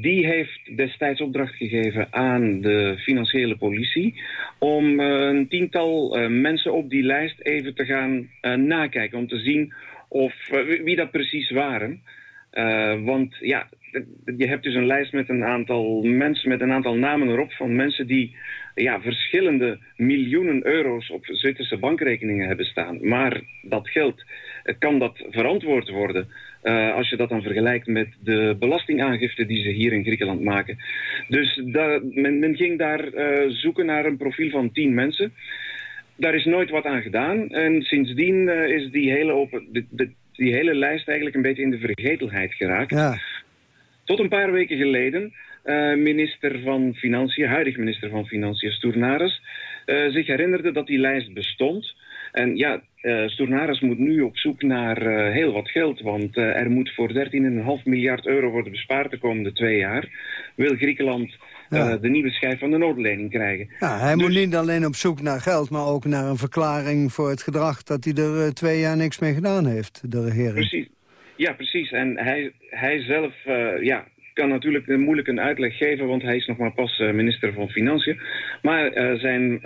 die heeft destijds opdracht gegeven aan de financiële politie om een tiental mensen op die lijst even te gaan nakijken, om te zien of, wie dat precies waren. want ja, je hebt dus een lijst met een aantal mensen, met een aantal namen erop van mensen die ja, verschillende miljoenen euro's op Zwitserse bankrekeningen hebben staan. Maar dat geld, eh, kan dat verantwoord worden uh, als je dat dan vergelijkt met de belastingaangifte die ze hier in Griekenland maken. Dus men, ging daar uh, zoeken naar een profiel van tien mensen. Daar is nooit wat aan gedaan. En sindsdien is die hele, open, de, die hele lijst eigenlijk een beetje in de vergetelheid geraakt. Ja. Tot een paar weken geleden uh, minister van Financiën, huidig minister van Financiën Stournaris, uh, zich herinnerde dat die lijst bestond. En ja, uh, Stournaris moet nu op zoek naar heel wat geld, want er moet voor 13,5 miljard euro worden bespaard de komende twee jaar. Wil Griekenland ja. de nieuwe schijf van de noodlening krijgen. Ja, hij dus... moet niet alleen op zoek naar geld, maar ook naar een verklaring voor het gedrag dat hij er twee jaar niks mee gedaan heeft, de regering. Precies. Ja, precies. En hij, hij zelf uh, ja, kan natuurlijk moeilijk een uitleg geven, want hij is nog maar pas uh, minister van Financiën. Maar uh, zijn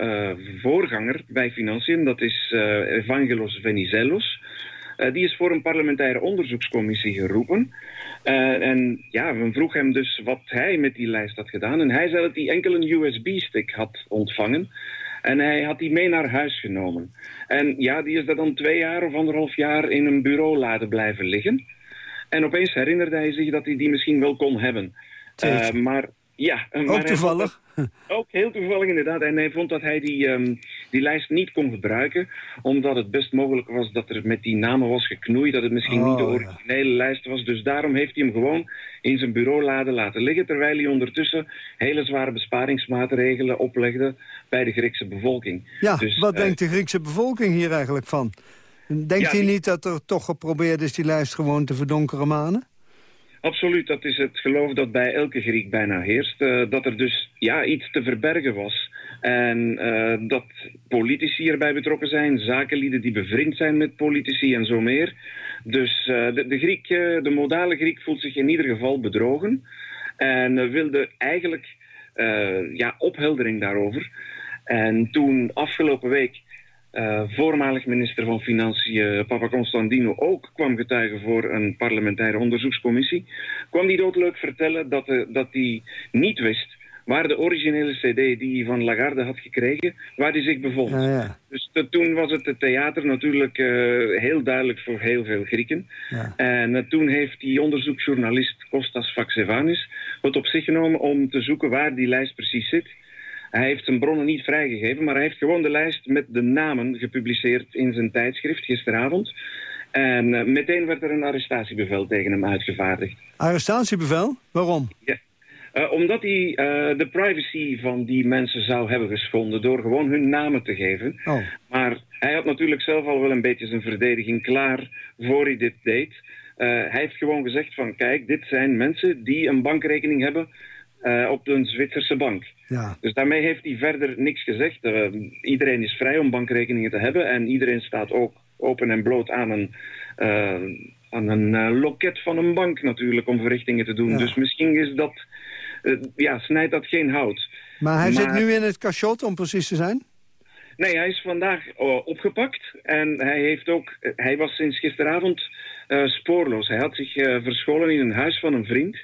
voorganger bij Financiën, dat is Evangelos Venizelos... die is voor een parlementaire onderzoekscommissie geroepen. en ja, we vroegen hem dus wat hij met die lijst had gedaan. En hij zei dat hij enkel een USB-stick had ontvangen... En hij had die mee naar huis genomen. En ja, die is daar dan twee jaar of anderhalf jaar in een bureau laten blijven liggen. En opeens herinnerde hij zich dat hij die misschien wel kon hebben. Uh, maar ja, ook maar toevallig? ook heel toevallig inderdaad. En hij vond dat hij die, um, die lijst niet kon gebruiken. Omdat het best mogelijk was dat er met die namen was geknoeid. Dat het misschien oh, niet de originele ja. lijst was. Dus daarom heeft hij hem gewoon in zijn bureaulade laten liggen. Terwijl hij ondertussen hele zware besparingsmaatregelen oplegde bij de Griekse bevolking. Ja, dus, wat uh, denkt de Griekse bevolking hier eigenlijk van? Denkt ja, hij niet dat er toch geprobeerd is die lijst gewoon te verdonkeren manen? Absoluut, dat is het geloof dat bij elke Griek bijna heerst. Uh, dat er dus ja, iets te verbergen was. En uh, dat politici erbij betrokken zijn, zakenlieden die bevriend zijn met politici en zo meer. Dus uh, de, de, Griek, de modale Griek voelt zich in ieder geval bedrogen. En wilde eigenlijk ja, opheldering daarover. En toen afgelopen week voormalig minister van Financiën, Papa Constantino, ook kwam getuigen voor een parlementaire onderzoekscommissie, kwam hij doodleuk vertellen dat, dat hij niet wist waar de originele cd die hij van Lagarde had gekregen, waar hij zich bevond. Ja. Dus te, toen was het, het theater natuurlijk uh, heel duidelijk voor heel veel Grieken. Ja. En toen heeft die onderzoeksjournalist Kostas Faxevanis het op zich genomen om te zoeken waar die lijst precies zit. Hij heeft zijn bronnen niet vrijgegeven, maar hij heeft gewoon de lijst met de namen gepubliceerd in zijn tijdschrift gisteravond. En uh, meteen werd er een arrestatiebevel tegen hem uitgevaardigd. Arrestatiebevel? Waarom? Ja. Uh, omdat hij uh, de privacy van die mensen zou hebben geschonden door gewoon hun namen te geven. Oh. Maar hij had natuurlijk zelf al wel een beetje zijn verdediging klaar voor hij dit deed. Uh, hij heeft gewoon gezegd van kijk, dit zijn mensen die een bankrekening hebben op een Zwitserse bank. Ja. Dus daarmee heeft hij verder niks gezegd. Iedereen is vrij om bankrekeningen te hebben en iedereen staat ook open en bloot aan een, aan een loket van een bank natuurlijk om verrichtingen te doen. Ja. Dus misschien is dat, ja, snijdt dat geen hout. Maar hij zit nu in het cachot om precies te zijn? Nee, hij is vandaag opgepakt en hij, heeft ook, hij was sinds gisteravond uh, spoorloos. Hij had zich uh, verscholen in een huis van een vriend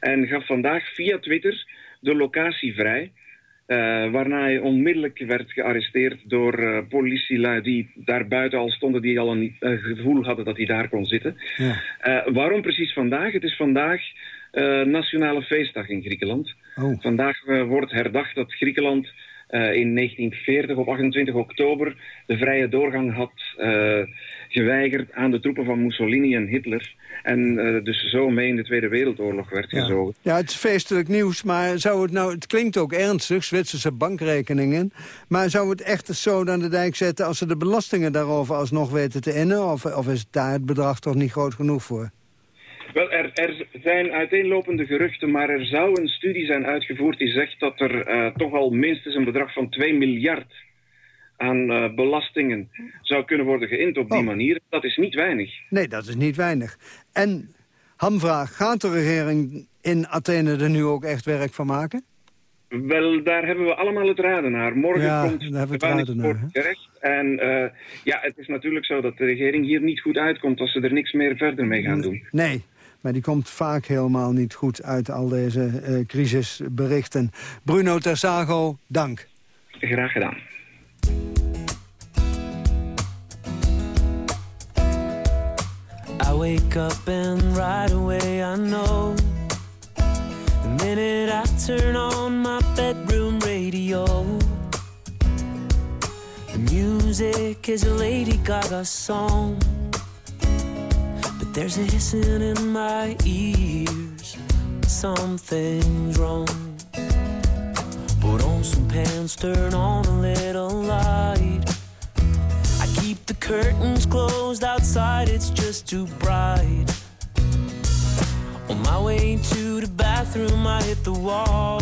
en gaf vandaag via Twitter de locatie vrij. Uh, waarna hij onmiddellijk werd gearresteerd door politielui die daar buiten al stonden, die al een gevoel hadden dat hij daar kon zitten. Ja. waarom precies vandaag? Het is vandaag Nationale Feestdag in Griekenland. Oh. Vandaag wordt herdacht dat Griekenland in 1940 op 28 oktober de vrije doorgang had geweigerd aan de troepen van Mussolini en Hitler. En uh, dus zo mee in de Tweede Wereldoorlog werd ja. gezogen. Ja, het is feestelijk nieuws, maar zou het nou... Het klinkt ook ernstig, Zwitserse bankrekeningen. Maar zou het echt zo aan de dijk zetten... als ze de belastingen daarover alsnog weten te innen? Of, of is daar het bedrag toch niet groot genoeg voor? Wel, er, er, zijn uiteenlopende geruchten, maar er zou een studie zijn uitgevoerd die zegt dat er uh, toch al minstens een bedrag van 2 miljard aan uh, belastingen zou kunnen worden geïnd op die oh. manier. Dat is niet weinig. Nee, dat is niet weinig. En, hamvraag, gaat de regering in Athene er nu ook echt werk van maken? Wel, daar hebben we allemaal het raden naar. Morgen ja, komt de raden naar, terecht. En uh, ja, het is natuurlijk zo dat de regering hier niet goed uitkomt... als ze er niks meer verder mee gaan doen. Nee, maar die komt vaak helemaal niet goed uit al deze uh, crisisberichten. Bruno Tersago, dank. Graag gedaan. I wake up and right away I know The minute I turn on my bedroom radio The music is a Lady Gaga song there's a hissing in my ears Something's wrong Put on some pants, turn on a little light I keep the curtains closed outside, it's just too bright. On my way to the bathroom, I hit the wall.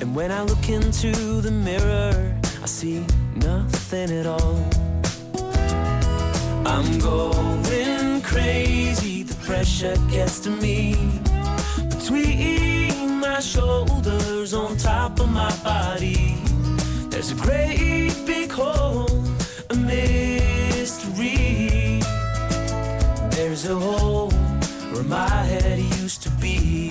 And when I look into the mirror, I see nothing at all. I'm going crazy, the pressure gets to me. Between my shoulders, on top of my body, there's a great big hole a mystery. There's a hole where my head used to be.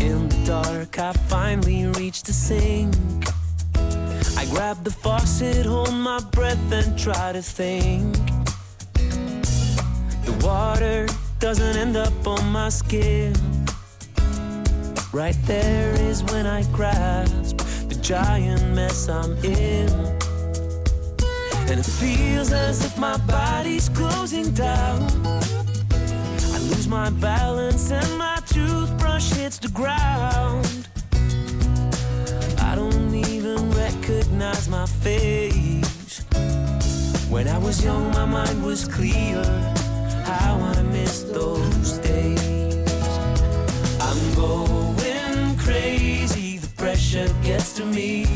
In the dark, I finally reached the sink. Grab the faucet, hold my breath, and try to think. The water doesn't end up on my skin. Right there is when I grasp the giant mess I'm in. And it feels as if my body's closing down. I lose my balance and my toothbrush hits the ground. Recognize my face. When I was young, my mind was clear. How I miss those days. I'm going crazy, the pressure gets to me.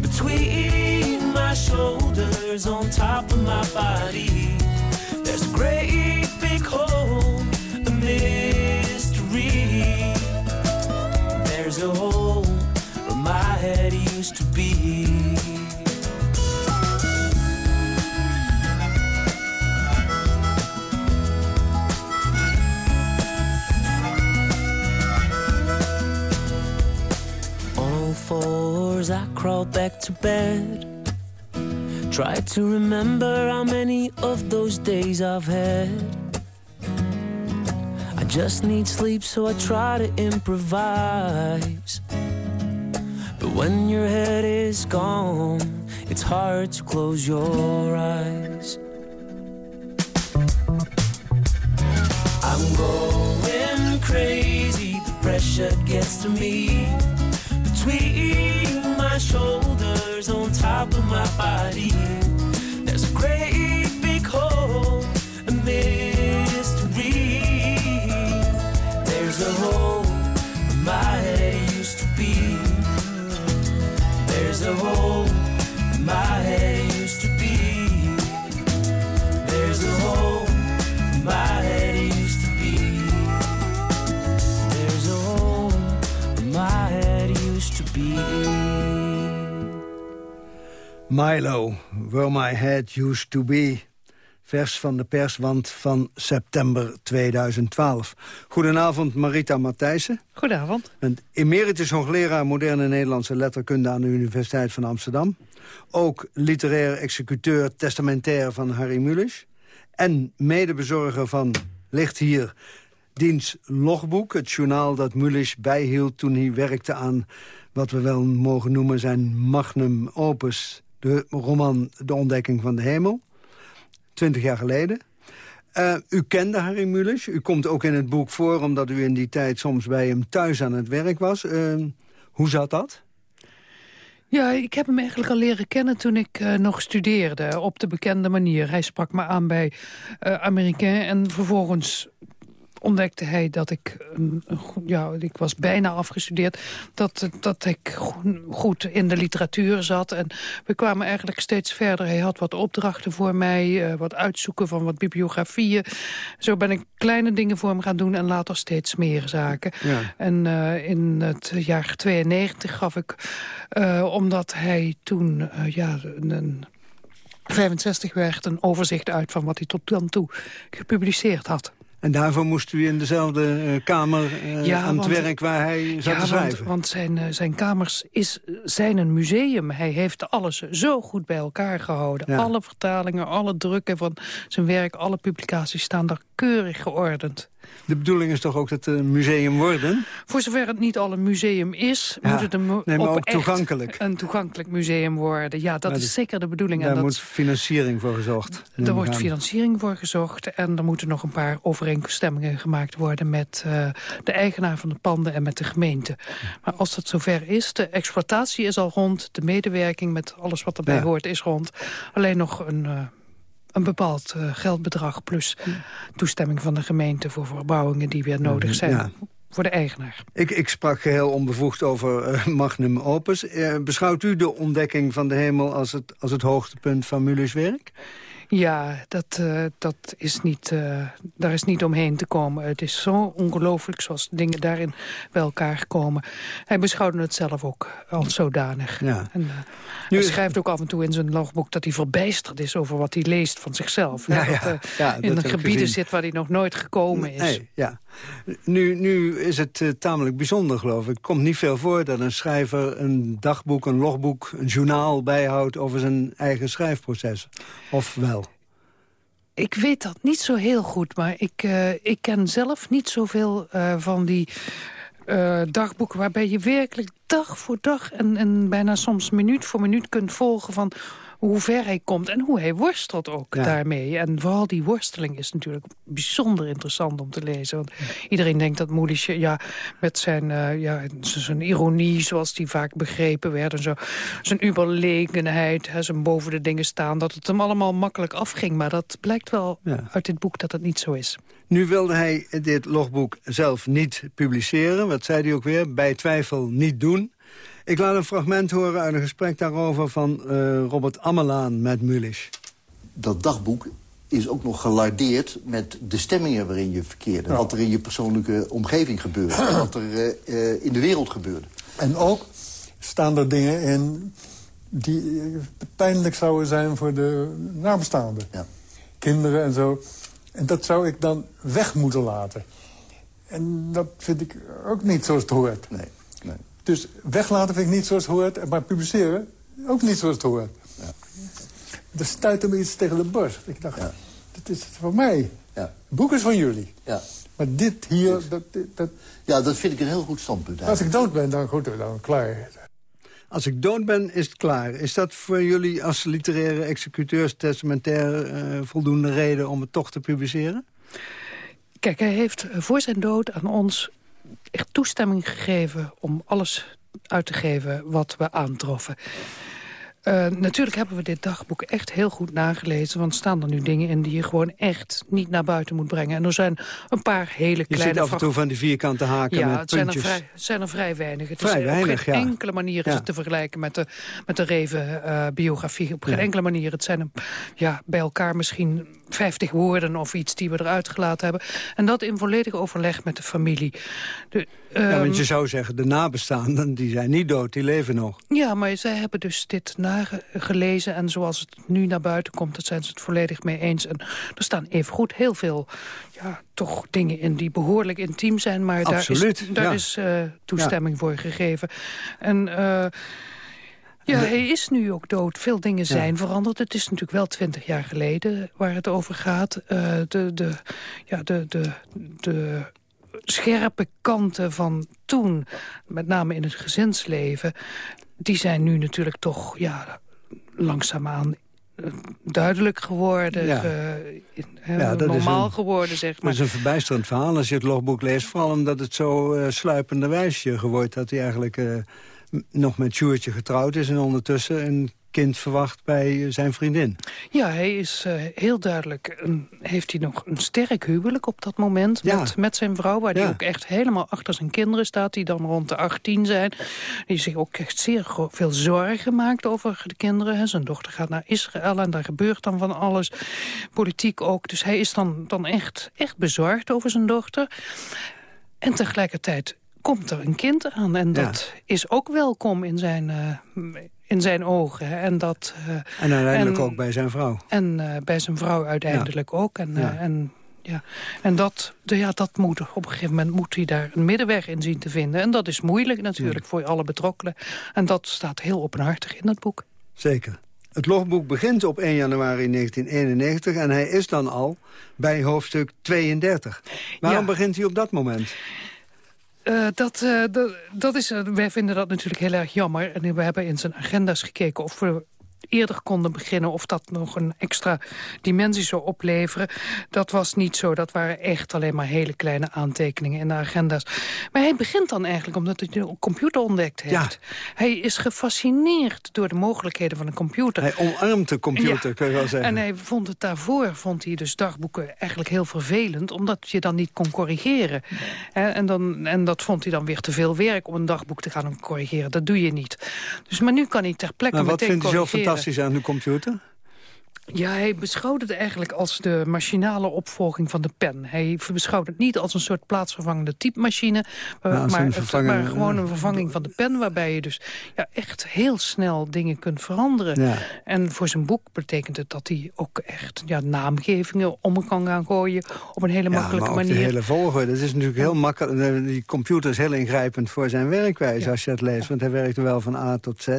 Between my shoulders, on top of my body, there's a great big hole, a mystery. There's a hole my head used to be. All fours, I crawled back to bed. Try to remember how many of those days I've had. I just need sleep, so I try to improvise. When your head is gone, it's hard to close your eyes. I'm going crazy, the pressure gets to me. Between my shoulders, on top of my body. There's a great big hole, a mystery. There's a hole where my head There's a hole where my head used to be. There's a hole where my head used to be. There's a hole where my head used to be. Milo, Where My Head Used To Be. Vers van de perswand van september 2012. Goedenavond, Marita Matthijssen. Goedenavond. Een emeritus hoogleraar moderne Nederlandse letterkunde... aan de Universiteit van Amsterdam. Ook literair executeur testamentair van Harry Mulisch. En medebezorger van, ligt hier, diens logboek. Het journaal dat Mulisch bijhield toen hij werkte aan... wat we wel mogen noemen zijn magnum opus de roman De Ontdekking van de Hemel. Twintig jaar geleden. Uh, u kende Harry Mulisch. U komt ook in het boek voor... omdat u in die tijd soms bij hem thuis aan het werk was. Uh, hoe zat dat? Ja, ik heb hem eigenlijk al leren kennen toen ik uh, nog studeerde. Op de bekende manier. Hij sprak me aan bij uh, Amerikaan en vervolgens ontdekte hij dat ik, ja, ik was bijna afgestudeerd, dat, dat ik goed in de literatuur zat. En we kwamen eigenlijk steeds verder. Hij had wat opdrachten voor mij, uh, wat uitzoeken van wat bibliografieën. Zo ben ik kleine dingen voor hem gaan doen en later steeds meer zaken. Ja. En uh, in het jaar 92 gaf ik, uh, omdat hij toen ja, een 65 werd, een overzicht uit van wat hij tot dan toe gepubliceerd had. En daarvoor moest u in dezelfde uh, kamer ja, aan het werk waar hij zat ja, te schrijven. Want, want zijn, uh, zijn kamers is, zijn een museum. Hij heeft alles zo goed bij elkaar gehouden. Ja. Alle vertalingen, alle drukken van zijn werk, alle publicaties staan daar keurig geordend. De bedoeling is toch ook dat het een museum worden? Voor zover het niet al een museum is, ja. moet het een, nee, maar ook toegankelijk. een toegankelijk museum worden. Ja, dat maar is zeker de bedoeling. Daar en dat, moet financiering voor gezocht. Er wordt financiering voor gezocht en er moeten nog een paar overeenstemmingen gemaakt worden met uh, de eigenaar van de panden en met de gemeente. Maar als dat zover is, de exploitatie is al rond, de medewerking met alles wat erbij ja. hoort is rond. Alleen nog een... Uh, een bepaald uh, geldbedrag plus toestemming van de gemeente... voor verbouwingen die weer nodig zijn. Ja. Voor de eigenaar. Ik, ik sprak geheel onbevoegd over uh, magnum opus. Uh, beschouwt u de ontdekking van de hemel als het, als het hoogtepunt van Mullers werk? Ja, dat, uh, dat is niet, uh, daar is niet omheen te komen. Het is zo ongelooflijk zoals dingen daarin bij elkaar komen. Hij beschouwde het zelf ook als zodanig. Ja. En, uh, hij schrijft ook af en toe in zijn logboek dat hij verbijsterd is over wat hij leest van zichzelf. Ja, dat, ja, in dat gebieden zit waar hij nog nooit gekomen is. Nee, ja. Nu, nu is het uh, tamelijk bijzonder, geloof ik. Het komt niet veel voor dat een schrijver een dagboek, een logboek, een journaal bijhoudt over zijn eigen schrijfproces. Of wel? Ik weet dat niet zo heel goed, maar ik, uh, ik ken zelf niet zoveel uh, van die dagboeken... waarbij je werkelijk dag voor dag en, en bijna soms minuut voor minuut kunt volgen van hoe ver hij komt en hoe hij worstelt ook ja. daarmee. En vooral die worsteling is natuurlijk bijzonder interessant om te lezen. Want iedereen denkt dat Moelis ja, met zijn, uh, ja, zijn ironie, zoals die vaak begrepen werd... en zo, zijn überlegenheid, hè, zijn boven de dingen staan... dat het hem allemaal makkelijk afging. Maar dat blijkt wel ja. uit dit boek dat het niet zo is. Nu wilde hij dit logboek zelf niet publiceren. Wat zei hij ook weer? Bij twijfel niet doen. Ik laat een fragment horen uit een gesprek daarover van uh, Robert Ammelaan met Mulisch. Dat dagboek is ook nog gelardeerd met de stemmingen waarin je verkeerde. Ja. Wat er in je persoonlijke omgeving gebeurde. wat er uh, uh, in de wereld gebeurde. En ook staan er dingen in die pijnlijk zouden zijn voor de nabestaanden. Ja. Kinderen en zo. En dat zou ik dan weg moeten laten. En dat vind ik ook niet zoals het hoort. Nee, nee. Dus weglaten vind ik niet zoals het hoort. Maar publiceren ook niet zoals het hoort. Ja. Er stuitte me iets tegen de borst. Ik dacht, ja. dit is voor mij. Ja. Het boek is van jullie. Ja. Maar dit hier... Dat, dat... Ja, dat vind ik een heel goed standpunt. Als ik dood ben, dan goed, dan klaar. Als ik dood ben, is het klaar. Is dat voor jullie als literaire executeurs testamentair uh, voldoende reden om het toch te publiceren? Kijk, hij heeft voor zijn dood aan ons echt toestemming gegeven om alles uit te geven wat we aantroffen. Uh, natuurlijk hebben we dit dagboek echt heel goed nagelezen. Want staan er nu dingen in die je gewoon echt niet naar buiten moet brengen. En er zijn een paar hele kleine... Je ziet af en toe van die vierkante haken ja, met het puntjes. Zijn er vrij, zijn er vrij weinig. Het vrij is weinig, op geen ja. enkele manier is Ja. het te vergelijken met de, met de Reven-biografie. op geen Ja. enkele manier. Het zijn een, ja, bij elkaar misschien 50 woorden of iets die we eruit gelaten hebben. En dat in volledig overleg met de familie. De, ja, ehm, want je zou zeggen, de nabestaanden die zijn niet dood, die leven nog. ja, maar zij hebben dus dit nagelezen. En zoals het nu naar buiten komt, daar zijn ze het volledig mee eens. En er staan evengoed heel veel ja, toch dingen in die behoorlijk intiem zijn. Maar Absoluut, daar is, daar ja. is eh, toestemming voor gegeven. En... eh, ja, hij is nu ook dood. Veel dingen zijn veranderd. Het is natuurlijk wel twintig jaar geleden waar het over gaat. Eh, de, de, ja, de, de, de scherpe kanten van toen, met name in het gezinsleven... die zijn nu natuurlijk toch ja, langzaamaan eh, duidelijk geworden. Ja. eh, in- Ja, dat is normaal een- geworden, zeg Dat maar. is een verbijsterend verhaal als je het logboek leest. Vooral omdat het zo eh sluipenderwijs je wordt dat hij eigenlijk nog met Sjoertje getrouwd is... en ondertussen een kind verwacht bij eh, zijn vriendin. Ja, hij is eh, heel duidelijk... Een, heeft hij nog een sterk huwelijk op dat moment Ja. met, met zijn vrouw... waar hij Ja. ook echt helemaal achter zijn kinderen staat... die dan rond de 18 zijn. Die zich ook echt zeer veel zorgen maakt over de kinderen. hè. Zijn dochter gaat naar Israël en daar gebeurt dan van alles. Politiek ook. Dus hij is dan, dan echt, echt bezorgd over zijn dochter. En tegelijkertijd komt er een kind aan. En Ja. dat is ook welkom in zijn, eh, in zijn ogen. En, dat, eh, En uiteindelijk en- ook bij zijn vrouw. en eh, bij zijn vrouw uiteindelijk ook. En, Ja. eh, en, ja. en dat, de, ja, dat moet, op een gegeven moment moet hij daar een middenweg in zien te vinden. En dat is moeilijk natuurlijk voor alle betrokkenen. En dat staat heel openhartig in dat boek. Zeker. Het logboek begint op 1 januari 1991 en hij is dan al bij hoofdstuk 32. Waarom Ja. begint hij op dat moment? Eh, dat, eh, dat, dat is, eh, wij vinden dat natuurlijk heel erg jammer. En we hebben in zijn agenda's gekeken of we eerder konden beginnen... of dat nog een extra dimensie zou opleveren. Dat was niet zo. Dat waren echt alleen maar hele kleine aantekeningen in de agenda's. Maar hij begint dan eigenlijk omdat hij de computer ontdekt heeft. Hij is gefascineerd door de mogelijkheden van een computer. Hij omarmt de computer, Ja. kun je wel zeggen. En hij vond het daarvoor, vond hij dus dagboeken eigenlijk heel vervelend... omdat je dan niet kon corrigeren. En, dan, en dat vond hij dan weer te veel werk om een dagboek te gaan corrigeren. Dat doe je niet. Dus, maar nu kan hij ter plekke maar wat meteen vindt hij zo corrigeren. Fantastisch aan de computer? Ja, hij beschouwt het eigenlijk als de machinale opvolging van de pen. Hij beschouwt het niet als een soort plaatsvervangende typemachine... Maar maar, maar, gewoon ja. een vervanging van de pen... waarbij je dus ja, echt heel snel dingen kunt veranderen. Ja. En voor zijn boek betekent het dat hij ook echt ja, naamgevingen om kan gaan gooien... op een hele Ja, makkelijke maar manier. de hele volgorde. Het is natuurlijk heel makkelijk. Die computer is heel ingrijpend voor zijn werkwijze als je het leest. Want hij werkt er wel van A tot Z.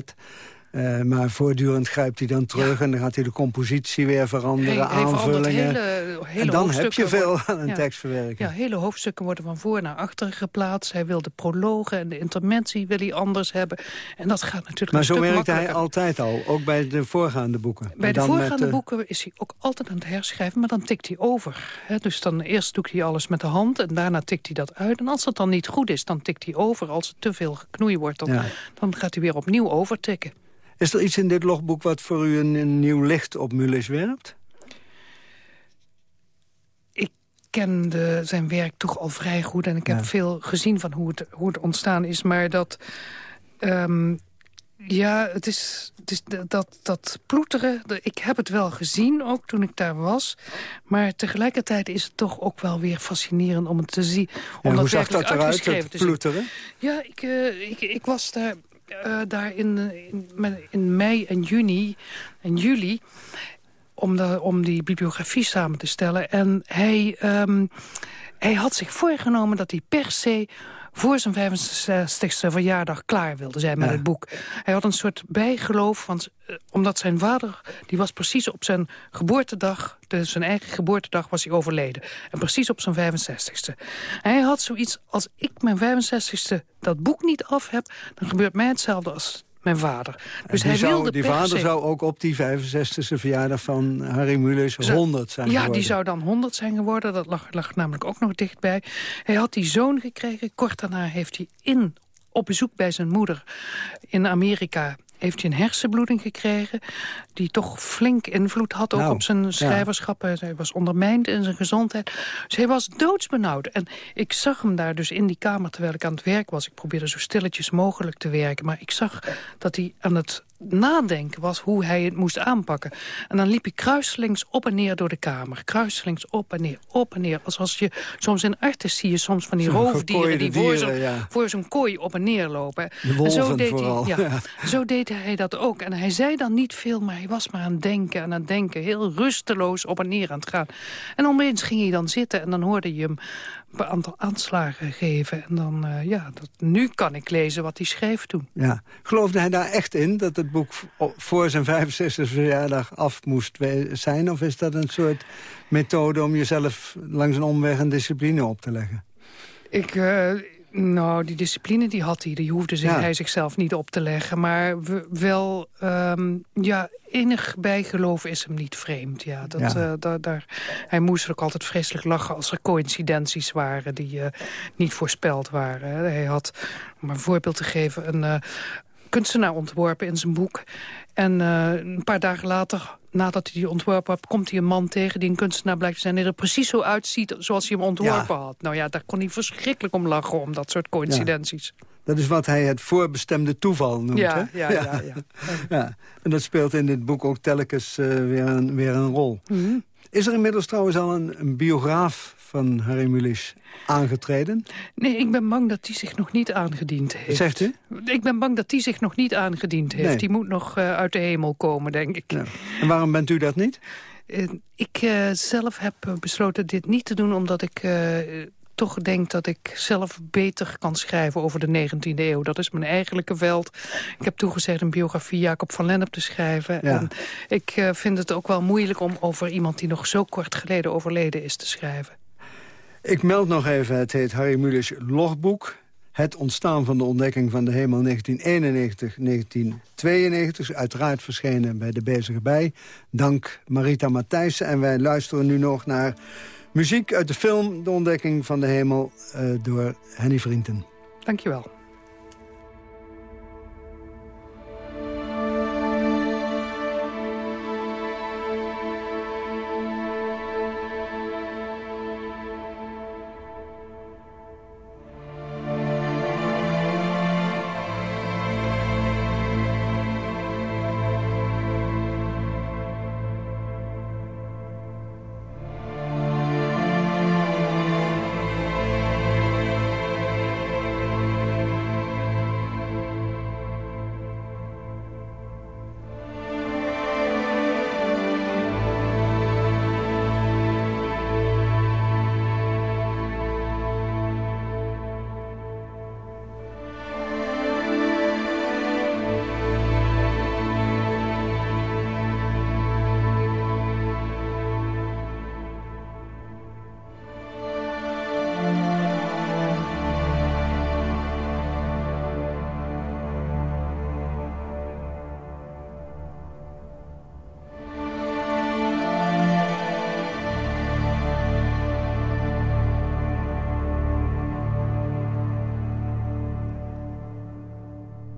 Eh, maar voortdurend grijpt hij dan terug en dan gaat hij de compositie weer veranderen, Hij- hij verandert aanvullingen. hele- hele en dan heb je veel aan een ja. tekstverwerking. Ja, hele hoofdstukken worden van voor naar achter geplaatst. Hij wil de prologen en de intermentie wil hij anders hebben. En dat gaat natuurlijk Maar een zo stuk werkte hij altijd al, ook bij de voorgaande boeken. Bij de met, voorgaande boeken is hij ook altijd aan het herschrijven, maar dan tikt hij over. dus dan eerst doet hij alles met de hand en daarna tikt hij dat uit. En als dat dan niet goed is, dan tikt hij over. Als het te veel geknoei wordt, dan, Ja. dan gaat hij weer opnieuw overtikken. Is er iets in dit logboek wat voor u een, een nieuw licht op Mulis werpt? Ik kende zijn werk toch al vrij goed en ik heb Ja. veel gezien van hoe het, hoe het ontstaan is. Maar dat... ehm, ja, het is, het is dat, dat ploeteren. Ik heb het wel gezien, ook toen ik daar was. Maar tegelijkertijd is het toch ook wel weer fascinerend om het te zien. Om Ja, dat hoe zag dat eruit, het ploeteren? Ja, ik, eh, ik, ik was daar, eh, daar in, in mei en juni en juli... Om, de, om die bibliografie samen te stellen. En hij, ehm, hij had zich voorgenomen dat hij per se voor zijn 65ste verjaardag klaar wilde zijn met Ja. het boek. Hij had een soort bijgeloof, want, eh, omdat zijn vader... die was precies op zijn geboortedag, dus zijn eigen geboortedag was hij overleden. En precies op zijn 65ste. Hij had zoiets, als ik mijn 65ste dat boek niet af heb... dan gebeurt mij hetzelfde als mijn vader. Dus die hij zou, wilde die vader se- zou ook op die 65e verjaardag van Harry Mulisch Zou- 100 zijn Ja, geworden. die zou dan 100 zijn geworden. Dat lag, lag namelijk ook nog dichtbij. Hij had die zoon gekregen. Kort daarna heeft hij in op bezoek bij zijn moeder in Amerika heeft hij een hersenbloeding gekregen... die toch flink invloed had ook Nou, op zijn schrijverschap. Hij was ondermijnd in zijn gezondheid. Dus hij was doodsbenauwd. En ik zag hem daar dus in die kamer terwijl ik aan het werk was. Ik probeerde zo stilletjes mogelijk te werken. Maar ik zag dat hij aan het nadenken was hoe hij het moest aanpakken. En dan liep hij kruiselings op en neer door de kamer. Kruiselings op en neer, op en neer. Alsof je soms in artis zie je soms van die roofdieren... die voor zo'n dieren, ja. voor zo'n kooi op en neer lopen. En zo deed vooral, Hij, ja, ja. Zo deed hij dat ook. En hij zei dan niet veel, maar hij was maar aan het denken en aan het denken. Heel rusteloos op en neer aan het gaan. En opeens ging hij dan zitten en dan hoorde je hem een aantal aanslagen geven. En dan, eh, ja, dat, nu kan ik lezen wat hij schreef toen. Ja. Geloofde hij daar echt in dat het boek voor zijn 65e verjaardag af moest zijn? Of is dat een soort methode om jezelf langs een omweg een discipline op te leggen? Ik, eh, nou, die discipline die had hij. Die hoefde zich, Ja. hij zichzelf niet op te leggen. Maar we- wel, ehm, ja, enig bijgeloof is hem niet vreemd. Ja, dat, Ja. eh, daar, daar, hij moest ook altijd vreselijk lachen als er coincidenties waren... die eh, niet voorspeld waren. Hij had, om een voorbeeld te geven, een... eh, kunstenaar ontworpen in zijn boek. En een paar dagen later, nadat hij die ontworpen had... komt hij een man tegen die een kunstenaar blijkt te zijn... die er precies zo uitziet zoals hij hem ontworpen had. Nou ja, daar kon hij verschrikkelijk om lachen, om dat soort coincidenties. Dat is wat hij het voorbestemde toeval noemt, Ja, hè? ja, ja, ja. Ja. En dat speelt in dit boek ook telkens eh, weer, een, weer een rol. Mhm. Is er inmiddels trouwens al een, een biograaf van Harry Mulisch aangetreden? Nee, ik ben bang dat die zich nog niet aangediend heeft. Zegt u? Ik ben bang dat die zich nog niet aangediend heeft. Nee. Die moet nog eh, uit de hemel komen, denk ik. En waarom bent u dat niet? Eh, ik eh, zelf heb besloten dit niet te doen... omdat ik toch denk dat ik zelf beter kan schrijven over de 19e eeuw. Dat is mijn eigenlijke veld. Ik heb toegezegd een biografie Jacob van Lennep te schrijven. Ja. En ik eh, vind het ook wel moeilijk om over iemand die nog zo kort geleden overleden is te schrijven. Ik meld nog even, het heet Harry Mulisch logboek. Het ontstaan van de ontdekking van de hemel 1991-1992. is Uiteraard verschenen bij de Bezige Bij. Dank Marita Matthijssen. En wij luisteren nu nog naar muziek uit de film... De ontdekking van de hemel eh, door Henny Vrienden. Dankjewel.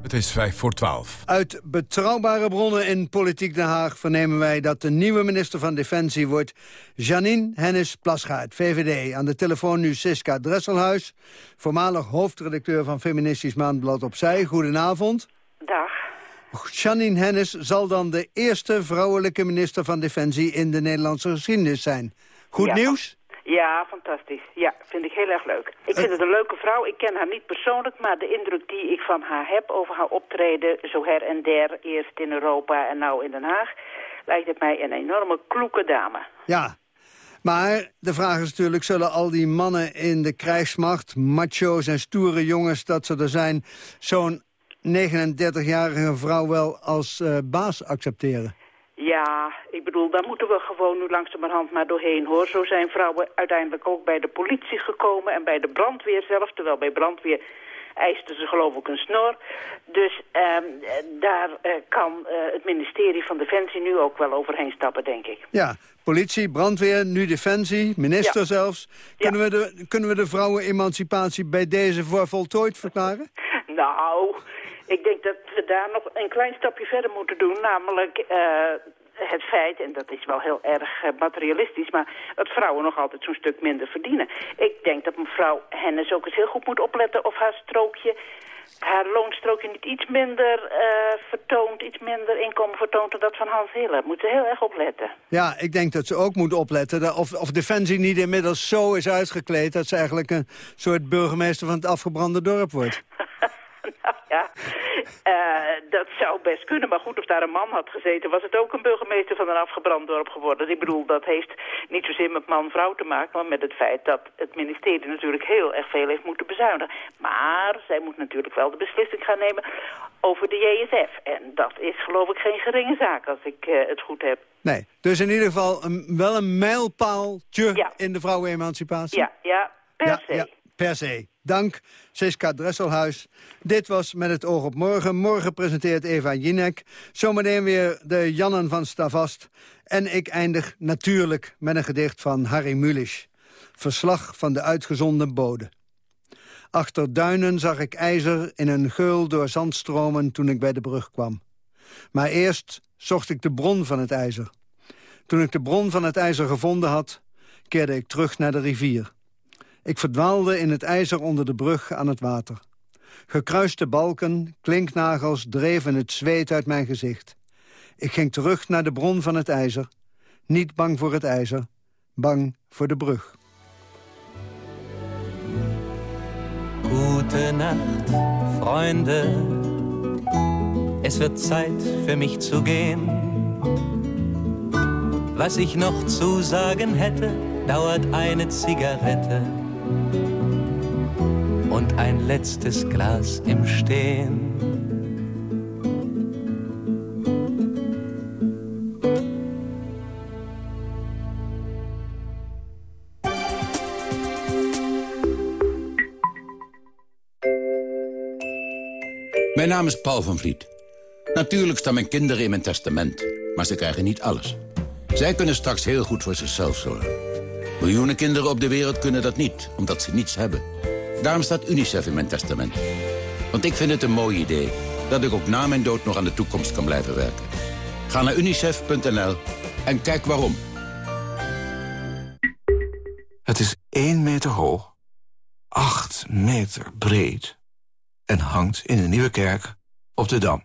Het is vijf voor twaalf. Uit betrouwbare bronnen in Politiek Den Haag vernemen wij dat de nieuwe minister van Defensie wordt Janine Hennis Plasgaard, VVD. Aan de telefoon nu Siska Dresselhuis, voormalig hoofdredacteur van Feministisch Maandblad Opzij. Goedenavond. Dag. Janine Hennis zal dan de eerste vrouwelijke minister van Defensie in de Nederlandse geschiedenis zijn. Goed Ja. nieuws? Ja, fantastisch. Ja, vind ik heel erg leuk. Ik vind het een leuke vrouw. Ik ken haar niet persoonlijk, maar de indruk die ik van haar heb over haar optreden, zo her en der, eerst in Europa en nou in Den Haag, lijkt het mij een enorme kloeke dame. Ja. Maar de vraag is natuurlijk, zullen al die mannen in de krijgsmacht... macho's en stoere jongens dat ze er zijn... zo'n 39-jarige vrouw wel als eh, baas accepteren? Ja, ik bedoel, daar moeten we gewoon nu langzamerhand maar doorheen, hoor. Zo zijn vrouwen uiteindelijk ook bij de politie gekomen en bij de brandweer zelf. Terwijl bij brandweer eisten ze geloof ik een snor. Dus ehm, eh, daar eh, kan eh, het ministerie van Defensie nu ook wel overheen stappen, denk ik. Ja, politie, brandweer, nu defensie, minister Ja. zelfs. Kunnen, we de, kunnen we de vrouwenemancipatie bij deze voor voltooid verklaren? Nou, Ik denk dat we daar nog een klein stapje verder moeten doen, namelijk uh, het feit, en dat is wel heel erg uh, materialistisch, maar dat vrouwen nog altijd zo'n stuk minder verdienen. Ik denk dat mevrouw Hennis ook eens heel goed moet opletten of haar strookje haar loonstrookje niet iets minder uh, vertoont, iets minder inkomen vertoont dan dat van Hans Hiller. Moet ze heel erg opletten. Ja, ik denk dat ze ook moet opletten. Of, of Defensie niet inmiddels zo is uitgekleed... dat ze eigenlijk een soort burgemeester van het afgebrande dorp wordt. nou ja, uh, dat zou best kunnen. Maar goed, of daar een man had gezeten... was het ook een burgemeester van een afgebrand dorp geworden. Ik bedoel, dat heeft niet zozeer met man-vrouw te maken... maar met het feit dat het ministerie natuurlijk heel erg veel heeft moeten bezuinigen. Maar zij moet natuurlijk wel de beslissing gaan nemen over de JSF. En dat is geloof ik geen geringe zaak als ik uh, het goed heb. Nee, dus in ieder geval een, wel een mijlpaaltje ja. in de vrouwenemancipatie. Ja, ja, per ja, se. Ja, per se. Dank, Siska Dresselhuis. Dit was Met het oog op morgen. Morgen presenteert Eva Jinek. Zometeen weer de Jannen van Stavast. En ik eindig natuurlijk met een gedicht van Harry Mulisch. Verslag van de uitgezonden bode. Achter duinen zag ik ijzer in een geul door zandstromen toen ik bij de brug kwam. Maar eerst zocht ik de bron van het ijzer. Toen ik de bron van het ijzer gevonden had, keerde ik terug naar de rivier. Ik verdwaalde in het ijzer onder de brug aan het water. Gekruiste balken, klinknagels dreven het zweet uit mijn gezicht. Ik ging terug naar de bron van het ijzer. Niet bang voor het ijzer, bang voor de brug. Gute Nacht, Freunde. Es wird Zeit für mich zu gehen. Was ich noch zu sagen hätte, dauert eine Zigarette und ein letztes Glas im Stehen. Mijn naam is Paul van Vliet. Natuurlijk staan mijn kinderen in mijn testament, maar ze krijgen niet alles. Zij kunnen straks heel goed voor zichzelf zorgen. Miljoenen kinderen op de wereld kunnen dat niet, omdat ze niets hebben. Daarom staat UNICEF in mijn testament. Want ik vind het een mooi idee dat ik ook na mijn dood nog aan de toekomst kan blijven werken. Ga naar unicef.nl en kijk waarom. Het is 1 meter hoog, 8 meter breed en hangt in de Nieuwe Kerk op de Dam.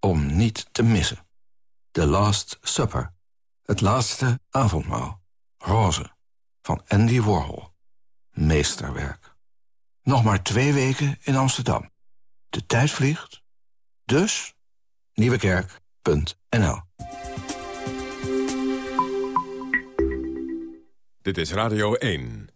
Om niet te missen. The Last Supper. Het laatste avondmaal. Roze. Van Andy Warhol. Meesterwerk. Nog maar twee weken in Amsterdam. De tijd vliegt. Dus nieuwekerk.nl Dit is Radio 1.